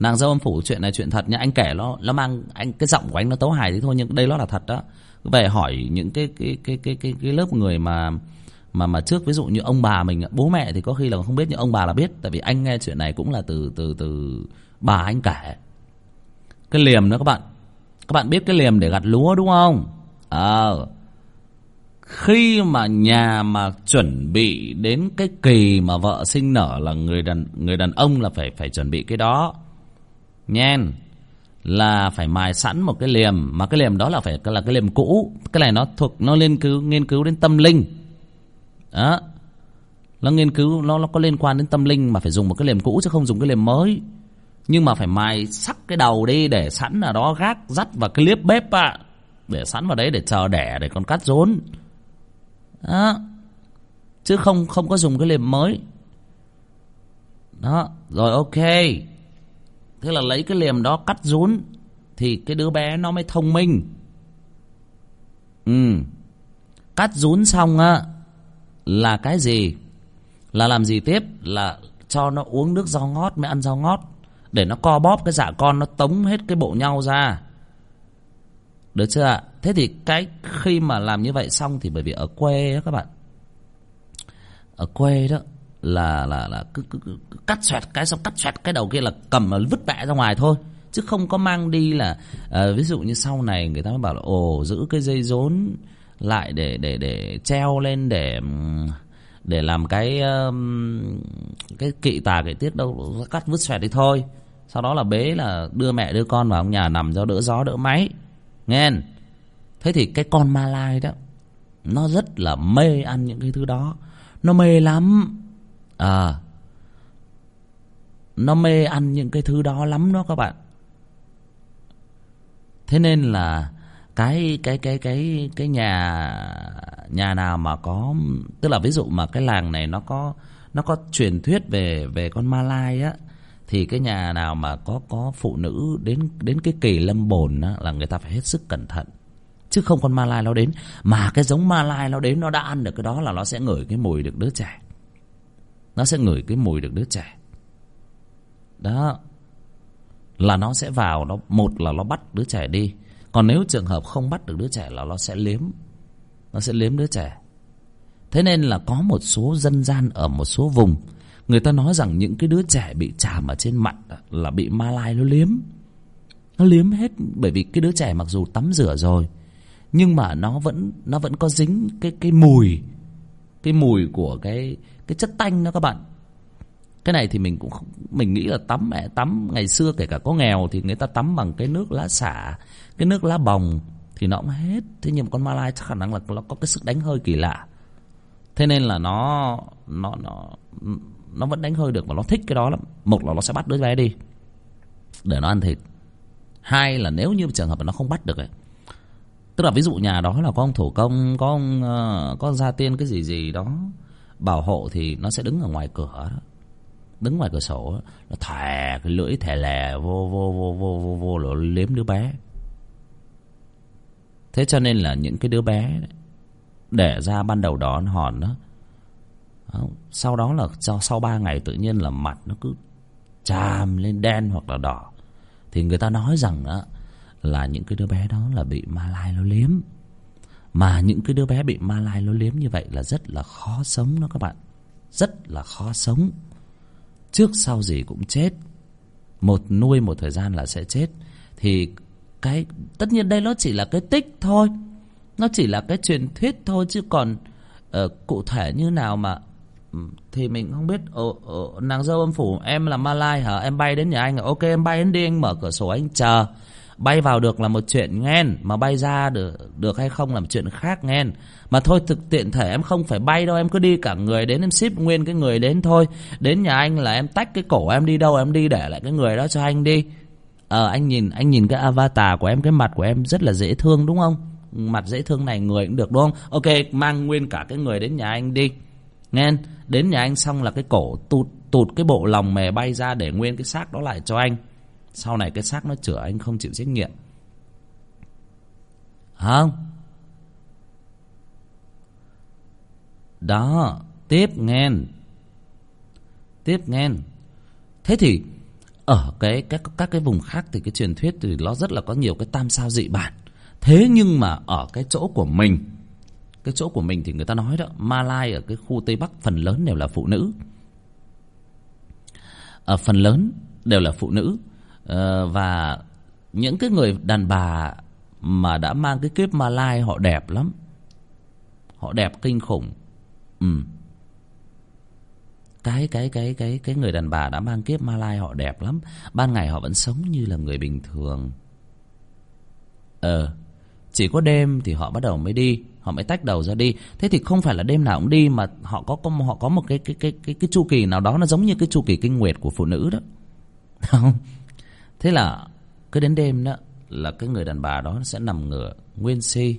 Speaker 1: Nàng dâu âm phủ chuyện này chuyện thật nha anh kể nó nó mang anh cái giọng của anh nó tấu hài thế thôi nhưng đây nó là thật đó. Về hỏi những cái cái cái cái cái, cái lớp người mà mà mà trước ví dụ như ông bà mình bố mẹ thì có khi là không biết nhưng ông bà là biết tại vì anh nghe chuyện này cũng là từ từ từ bà anh kể. Cái liềm đó các bạn các bạn biết cái liềm để gặt lúa đúng không? Ờ. à, khi mà nhà mà chuẩn bị đến cái kỳ mà vợ sinh nở là người đàn người đàn ông là phải phải chuẩn bị cái đó. Nhen, là phải mài sẵn một cái liềm, mà cái liềm đó là phải, là cái liềm cũ. Cái này nó thuộc, nó nghiên cứu nghiên cứu đến tâm linh. Đó. Nó nghiên cứu, nó nó có liên quan đến tâm linh mà phải dùng một cái liềm cũ chứ không dùng cái liềm mới. Nhưng mà phải mài sắc cái đầu đi để sẵn ở đó gác, dắt vào cái liếp bếp ạ để sẵn vào đấy để chờ đẻ để con cắt rốn đó. Chứ không không có dùng cái liềm mới. Đó, rồi ok. Thế là lấy cái liềm đó cắt rún thì cái đứa bé nó mới thông minh. Ừ. Cắt rún xong á, là cái gì? Là làm gì tiếp? Là cho nó uống nước rau ngót, mới ăn rau ngót, để nó co bóp cái dạ con, nó tống hết cái bộ nhau ra được chưa ạ? Thế thì cái khi mà làm như vậy xong thì bởi vì ở quê đó các bạn. Ở quê đó là là là cứ, cứ, cứ, cứ cắt xoẹt cái xong cắt xoẹt cái đầu kia là cầm mà vứt bẹ ra ngoài thôi. Chứ không có mang đi là à, ví dụ như sau này người ta mới bảo là ồ giữ cái dây rốn lại để để để treo lên để để làm cái um, cái kỵ tà cái tiết đâu cắt vứt xoẹt đi thôi. Sau đó là bế là đưa mẹ đưa con vào trong nhà nằm cho đỡ gió đỡ máy nghe. Thế thì cái con ma lai đó, nó rất là mê ăn những cái thứ đó. Nó mê lắm. À nó mê ăn những cái thứ đó lắm đó các bạn. Thế nên là cái cái cái cái cái nhà nhà nào mà có, tức là ví dụ mà cái làng này nó có nó có truyền thuyết về về con ma lai á thì cái nhà nào mà có có phụ nữ đến đến cái kỳ lâm bồn á, là người ta phải hết sức cẩn thận. Chứ không con ma lai nó đến. Mà cái giống ma lai nó đến, nó đã ăn được cái đó là nó sẽ ngửi cái mùi được đứa trẻ. Nó sẽ ngửi cái mùi được đứa trẻ. Đó. Là nó sẽ vào, nó, một là nó bắt đứa trẻ đi. Còn nếu trường hợp không bắt được đứa trẻ là nó sẽ liếm. Nó sẽ liếm đứa trẻ. Thế nên là có một số dân gian ở một số vùng người ta nói rằng những cái đứa trẻ bị chàm ở trên mặt là bị ma lai nó liếm. Nó liếm hết bởi vì cái đứa trẻ mặc dù tắm rửa rồi nhưng mà nó vẫn nó vẫn có dính cái cái mùi cái mùi của cái cái chất tanh đó các bạn. Cái này thì mình cũng không, mình nghĩ là tắm mẹ tắm ngày xưa kể cả có nghèo thì người ta tắm bằng cái nước lá xả cái nước lá bồng thì nó cũng hết. Thế nhưng mà con malai chắc khả năng là nó có cái sức đánh hơi kỳ lạ. Thế nên là nó nó nó nó vẫn đánh hơi được và nó thích cái đó lắm. Một là nó sẽ bắt đứa bé đi. Để nó ăn thịt. Hai là nếu như trường hợp mà nó không bắt được ấy tức là ví dụ nhà đó là có ông thủ công có ông uh, có gia tiên cái gì gì đó bảo hộ thì nó sẽ đứng ở ngoài cửa đó. Đứng ngoài cửa sổ đó, nó thè cái lưỡi thè lè vô vô vô vô vô vô nó liếm đứa bé. Thế cho nên là những cái đứa bé để ra ban đầu đó nó hòn đó Ờ, sau đó là sau, sau ba ngày tự nhiên là mặt nó cứ chàm lên đen hoặc là đỏ. Thì người ta nói rằng đó là những cái đứa bé đó là bị ma lai nó liếm. Mà những cái đứa bé bị ma lai nó liếm như vậy là rất là khó sống đó các bạn. Rất là khó sống. Trước sau gì cũng chết. Một nuôi một thời gian là sẽ chết. Thì cái tất nhiên đây nó chỉ là cái tích thôi. Nó chỉ là cái truyền thuyết thôi chứ còn uh, cụ thể như nào mà Ừ, thì mình không biết ờ, ờ, nàng dâu âm phủ em là malai hả? Em bay đến nhà anh à? ok em bay đến đi anh mở cửa sổ anh chờ. Bay vào được là một chuyện nghen mà bay ra được được hay không là một chuyện khác nghen. Mà thôi thực tiện thể em không phải bay đâu em cứ đi cả người đến em ship nguyên cái người đến thôi. Đến nhà anh là em tách cái cổ em đi đâu em đi để lại cái người đó cho anh đi. Ờ anh nhìn anh nhìn cái avatar của em cái mặt của em rất là dễ thương đúng không? Mặt dễ thương này người cũng được đúng không? Ok mang nguyên cả cái người đến nhà anh đi nghe, đến nhà anh xong là cái cổ tụt tụt cái bộ lòng mề bay ra để nguyên cái xác đó lại cho anh. Sau này cái xác nó chữa, anh không chịu trách nhiệm. Không. Đó, tiếp nghe. Tiếp nghe. Thế thì, ở cái, các các cái vùng khác thì cái truyền thuyết thì nó rất là có nhiều cái tam sao dị bản. Thế nhưng mà ở cái chỗ của mình cái chỗ của mình thì người ta nói đó malai ở cái khu tây bắc phần lớn đều là phụ nữ. Ở phần lớn đều là phụ nữ. Ờ, và những cái người đàn bà mà đã mang cái kiếp malai họ đẹp lắm. Họ đẹp kinh khủng. Ừ. Cái cái cái cái cái người đàn bà đã mang kiếp malai họ đẹp lắm. Ban ngày họ vẫn sống như là người bình thường. Ờ chỉ có đêm thì họ bắt đầu mới đi, họ mới tách đầu ra đi. Thế thì không phải là đêm nào cũng đi, mà họ có họ có một cái cái cái cái cái chu kỳ nào đó nó giống như cái chu kỳ kinh nguyệt của phụ nữ đó. Không. Thế là cứ đến đêm đó là cái người đàn bà đó sẽ nằm ngửa nguyên si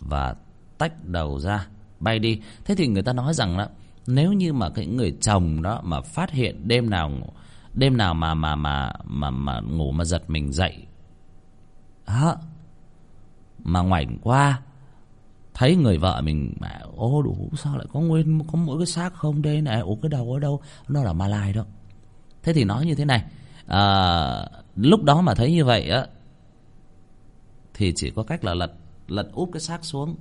Speaker 1: và tách đầu ra, bay đi. Thế thì người ta nói rằng đó nếu như mà cái người chồng đó mà phát hiện đêm nào đêm nào mà mà mà mà mà ngủ mà giật mình dậy đó mà ngoảnh qua thấy người vợ mình mà ô đủ sao lại có nguyên có mỗi cái xác không đây này ủa cái đầu ở đâu? Nó là malai đó. Thế thì nói như thế này à, lúc đó mà thấy như vậy á thì chỉ có cách là lật lật úp cái xác xuống.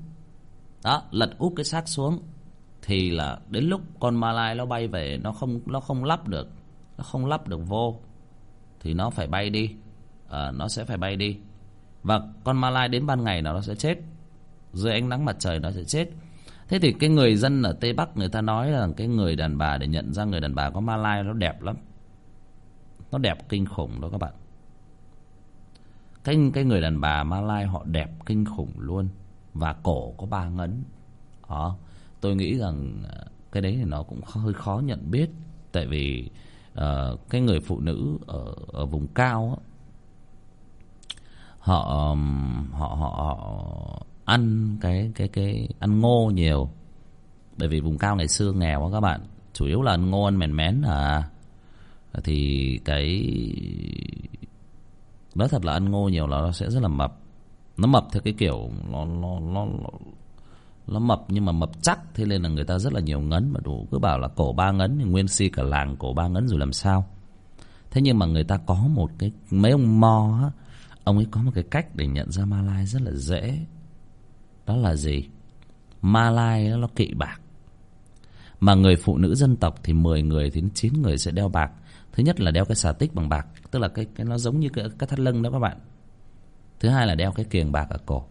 Speaker 1: Đó lật úp cái xác xuống thì là đến lúc con malai nó bay về nó không nó không lắp được nó không lắp được vô thì nó phải bay đi à, nó sẽ phải bay đi và con malai đến ban ngày nào nó sẽ chết. Dưới ánh nắng mặt trời nó sẽ chết. Thế thì cái người dân ở tây bắc người ta nói là cái người đàn bà để nhận ra người đàn bà có malai nó đẹp lắm. Nó đẹp kinh khủng đó các bạn. Cái cái người đàn bà malai họ đẹp kinh khủng luôn. Và cổ có ba ngấn. Đó. Tôi nghĩ rằng à, cái đấy thì nó cũng hơi khó nhận biết. Tại vì uh, cái người phụ nữ ở ở vùng cao á, họ họ họ họ ăn cái cái cái ăn ngô nhiều. Bởi vì vùng cao ngày xưa nghèo quá các bạn. Chủ yếu là ăn ngô ăn mèn mén à. Thì cái nói thật là ăn ngô nhiều là nó sẽ rất là mập. Nó mập theo cái kiểu nó nó nó nó, nó mập nhưng mà mập chắc thế nên là người ta rất là nhiều ngấn mà đủ cứ bảo là cổ ba ngấn thì nguyên si cả làng cổ ba ngấn rồi làm sao. Thế nhưng mà người ta có một cái mấy ông mo á ông ấy có một cái cách để nhận ra malai rất là dễ. Đó là gì? Malai nó kỵ bạc. Mà người phụ nữ dân tộc thì 10 người thì 9 người sẽ đeo bạc. Thứ nhất là đeo cái xà tích bằng bạc tức là cái cái nó giống như cái, cái thắt lưng đó các bạn. Thứ hai là đeo cái kiềng bạc ở cổ.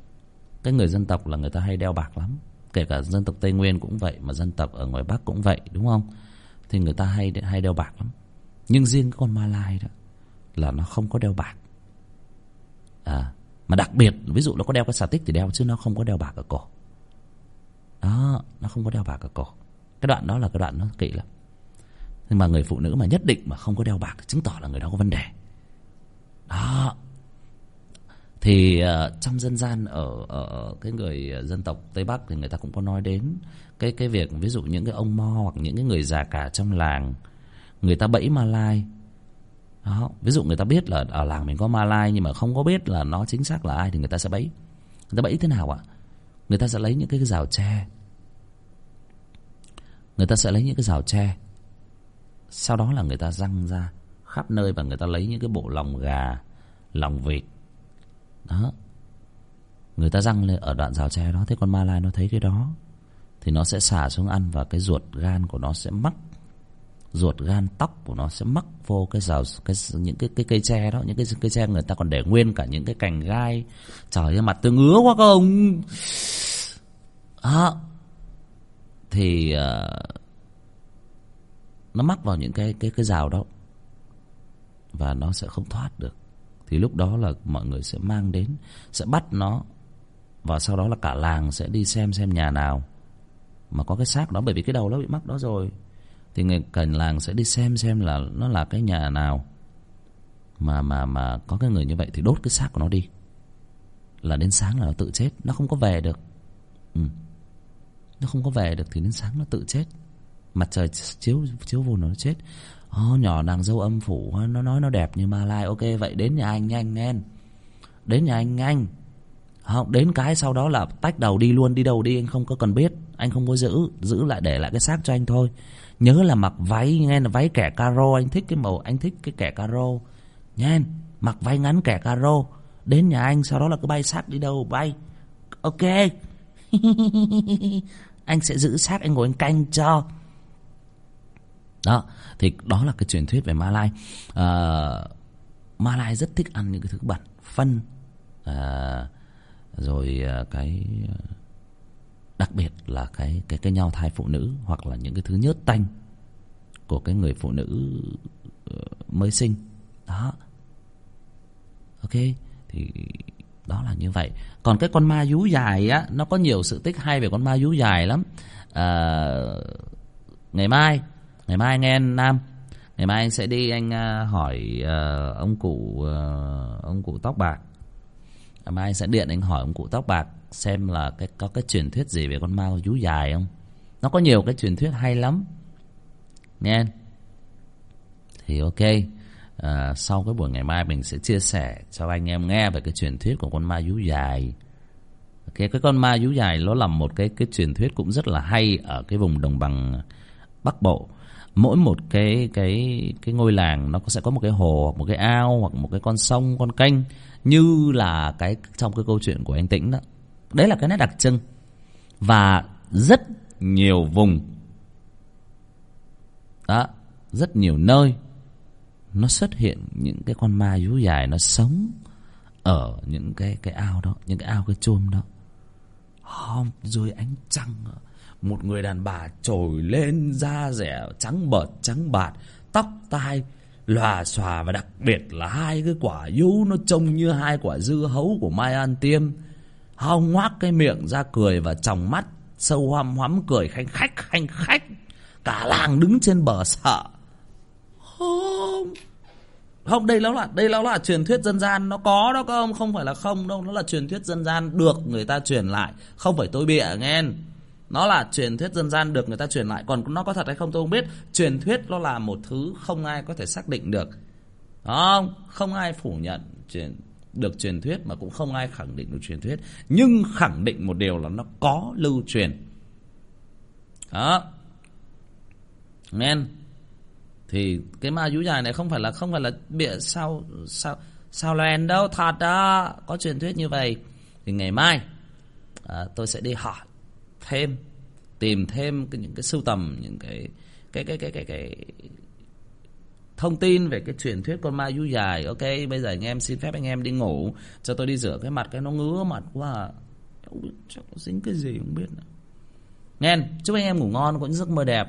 Speaker 1: Cái người dân tộc là người ta hay đeo bạc lắm. Kể cả dân tộc tây nguyên cũng vậy mà dân tộc ở ngoài bắc cũng vậy đúng không? Thì người ta hay hay đeo bạc lắm. Nhưng riêng cái con malai đó là nó không có đeo bạc à mà đặc biệt ví dụ nó có đeo cái xà tích thì đeo chứ nó không có đeo bạc ở cổ. Đó nó không có đeo bạc ở cổ. Cái đoạn đó là cái đoạn nó kỵ lắm. Nhưng mà người phụ nữ mà nhất định mà không có đeo bạc chứng tỏ là người đó có vấn đề. Đó. Thì uh, trong dân gian ở ở cái người dân tộc tây bắc thì người ta cũng có nói đến cái cái việc ví dụ những cái ông mo hoặc những cái người già cả trong làng người ta bẫy ma lai đó, ví dụ người ta biết là ở làng mình có ma lai nhưng mà không có biết là nó chính xác là ai thì người ta sẽ bẫy. Người ta bẫy thế nào ạ? Người ta sẽ lấy những cái rào tre. Người ta sẽ lấy những cái rào tre. Sau đó là người ta răng ra khắp nơi và người ta lấy những cái bộ lòng gà, lòng vịt. Đó. Người ta răng lên ở đoạn rào tre đó thế con ma lai nó thấy cái đó, thì nó sẽ xả xuống ăn và cái ruột gan của nó sẽ mắc ruột gan tóc của nó sẽ mắc vô cái rào cái những cái cái cây tre đó những cái cây tre người ta còn để nguyên cả những cái cành gai. Trời ơi mặt tôi ngứa quá không à, thì uh, nó mắc vào những cái cái cái rào đó và nó sẽ không thoát được. Thì lúc đó là mọi người sẽ mang đến sẽ bắt nó và sau đó là cả làng sẽ đi xem xem nhà nào mà có cái xác đó. Bởi vì cái đầu nó bị mắc đó rồi thì người cần làng sẽ đi xem xem là nó là cái nhà nào. Mà mà mà có cái người như vậy thì đốt cái xác của nó đi. Là đến sáng là nó tự chết. Nó không có về được. Ừ. nó không có về được thì đến sáng nó tự chết. Mặt trời chiếu chiếu vô nó chết. Oh, nhỏ nàng dâu âm phủ nó nói nó đẹp như ma lai. Ok vậy đến nhà anh nhanh nhanh đến nhà anh nhanh. Không đến cái sau đó là tách đầu đi luôn đi đâu đi anh không có cần biết. Anh không có giữ giữ lại để lại cái xác cho anh thôi nhớ là mặc váy nghe là váy kẻ caro anh thích cái màu anh thích cái kẻ caro. Nha mặc váy ngắn kẻ caro. Đến nhà anh sau đó là cứ bay xác đi đâu bay. Ok. Anh sẽ giữ xác anh ngồi anh canh cho. Đó thì đó là cái truyền thuyết về Malai à, ờ, Malai rất thích ăn những cái thứ bẩn phân. À, rồi ờ, cái đặc biệt là cái cái cái nhau thai phụ nữ hoặc là những cái thứ nhớt tanh của cái người phụ nữ ờ, mới sinh. Đó. Ok thì đó là như vậy. Còn cái con ma vú dài á nó có nhiều sự tích hay về con ma vú dài lắm. À, ngày mai ngày mai anh em nam. Ngày mai anh sẽ đi anh à, hỏi uh, ông cụ uh, ông cụ tóc bạc. Ngày mai anh sẽ điện anh hỏi ông cụ tóc bạc xem là cái có cái truyền thuyết gì về con ma vú dài không? Nó có nhiều cái truyền thuyết hay lắm. Nghe thì ok. À, sau cái buổi ngày mai mình sẽ chia sẻ cho anh em nghe về cái truyền thuyết của con ma vú dài. Cái cái con ma vú dài nó là một cái cái truyền thuyết cũng rất là hay ở cái vùng đồng bằng bắc bộ. Mỗi một cái cái cái ngôi làng nó sẽ có một cái hồ một cái ao hoặc một cái con sông con kênh như là cái trong cái câu chuyện của anh tĩnh đó đấy là cái nét đặc trưng. Và rất nhiều vùng. Đó, rất nhiều nơi nó xuất hiện những cái con ma vú dài nó sống ở những cái cái ao đó, những cái ao, cái chôm đó. Hôm dưới ánh trăng, một người đàn bà trồi lên da rẻ trắng bợt, trắng bạt, tóc tai lòa xòa và đặc biệt là hai cái quả vú nó trông như hai quả dưa hấu của mai an tiêm hao ngoác cái miệng ra cười và tròng mắt, sâu hoăm hoắm cười khanh khách khanh khách. Cả làng đứng trên bờ sợ. Không. Không, đây nó là đây nó là truyền thuyết dân gian. Nó có đó các ông, không phải là không đâu, nó là truyền thuyết dân gian được người ta truyền lại. Không phải tôi bịa, nghe. Nó là truyền thuyết dân gian được người ta truyền lại. Còn nó có thật hay không tôi không biết. Truyền thuyết nó là một thứ không ai có thể xác định được. Không không ai phủ nhận truyền được truyền thuyết mà cũng không ai khẳng định được truyền thuyết. Nhưng khẳng định một điều là nó có lưu truyền. Đó. Men thì cái ma chú dài này không phải là không phải là bịa sao sao sao lèn đâu thật đó. Có truyền thuyết như vậy. Thì ngày mai à, tôi sẽ đi hỏi thêm tìm thêm cái, những cái sưu tầm những cái cái cái cái cái cái thông tin về cái truyền thuyết con ma du dài. Ok, bây giờ anh em xin phép anh em đi ngủ. Cho tôi đi rửa cái mặt cái nó ngứa mặt quá. À. chắc nó dính cái gì không biết nữa. Nghe, chúc anh em ngủ ngon, có những giấc mơ đẹp.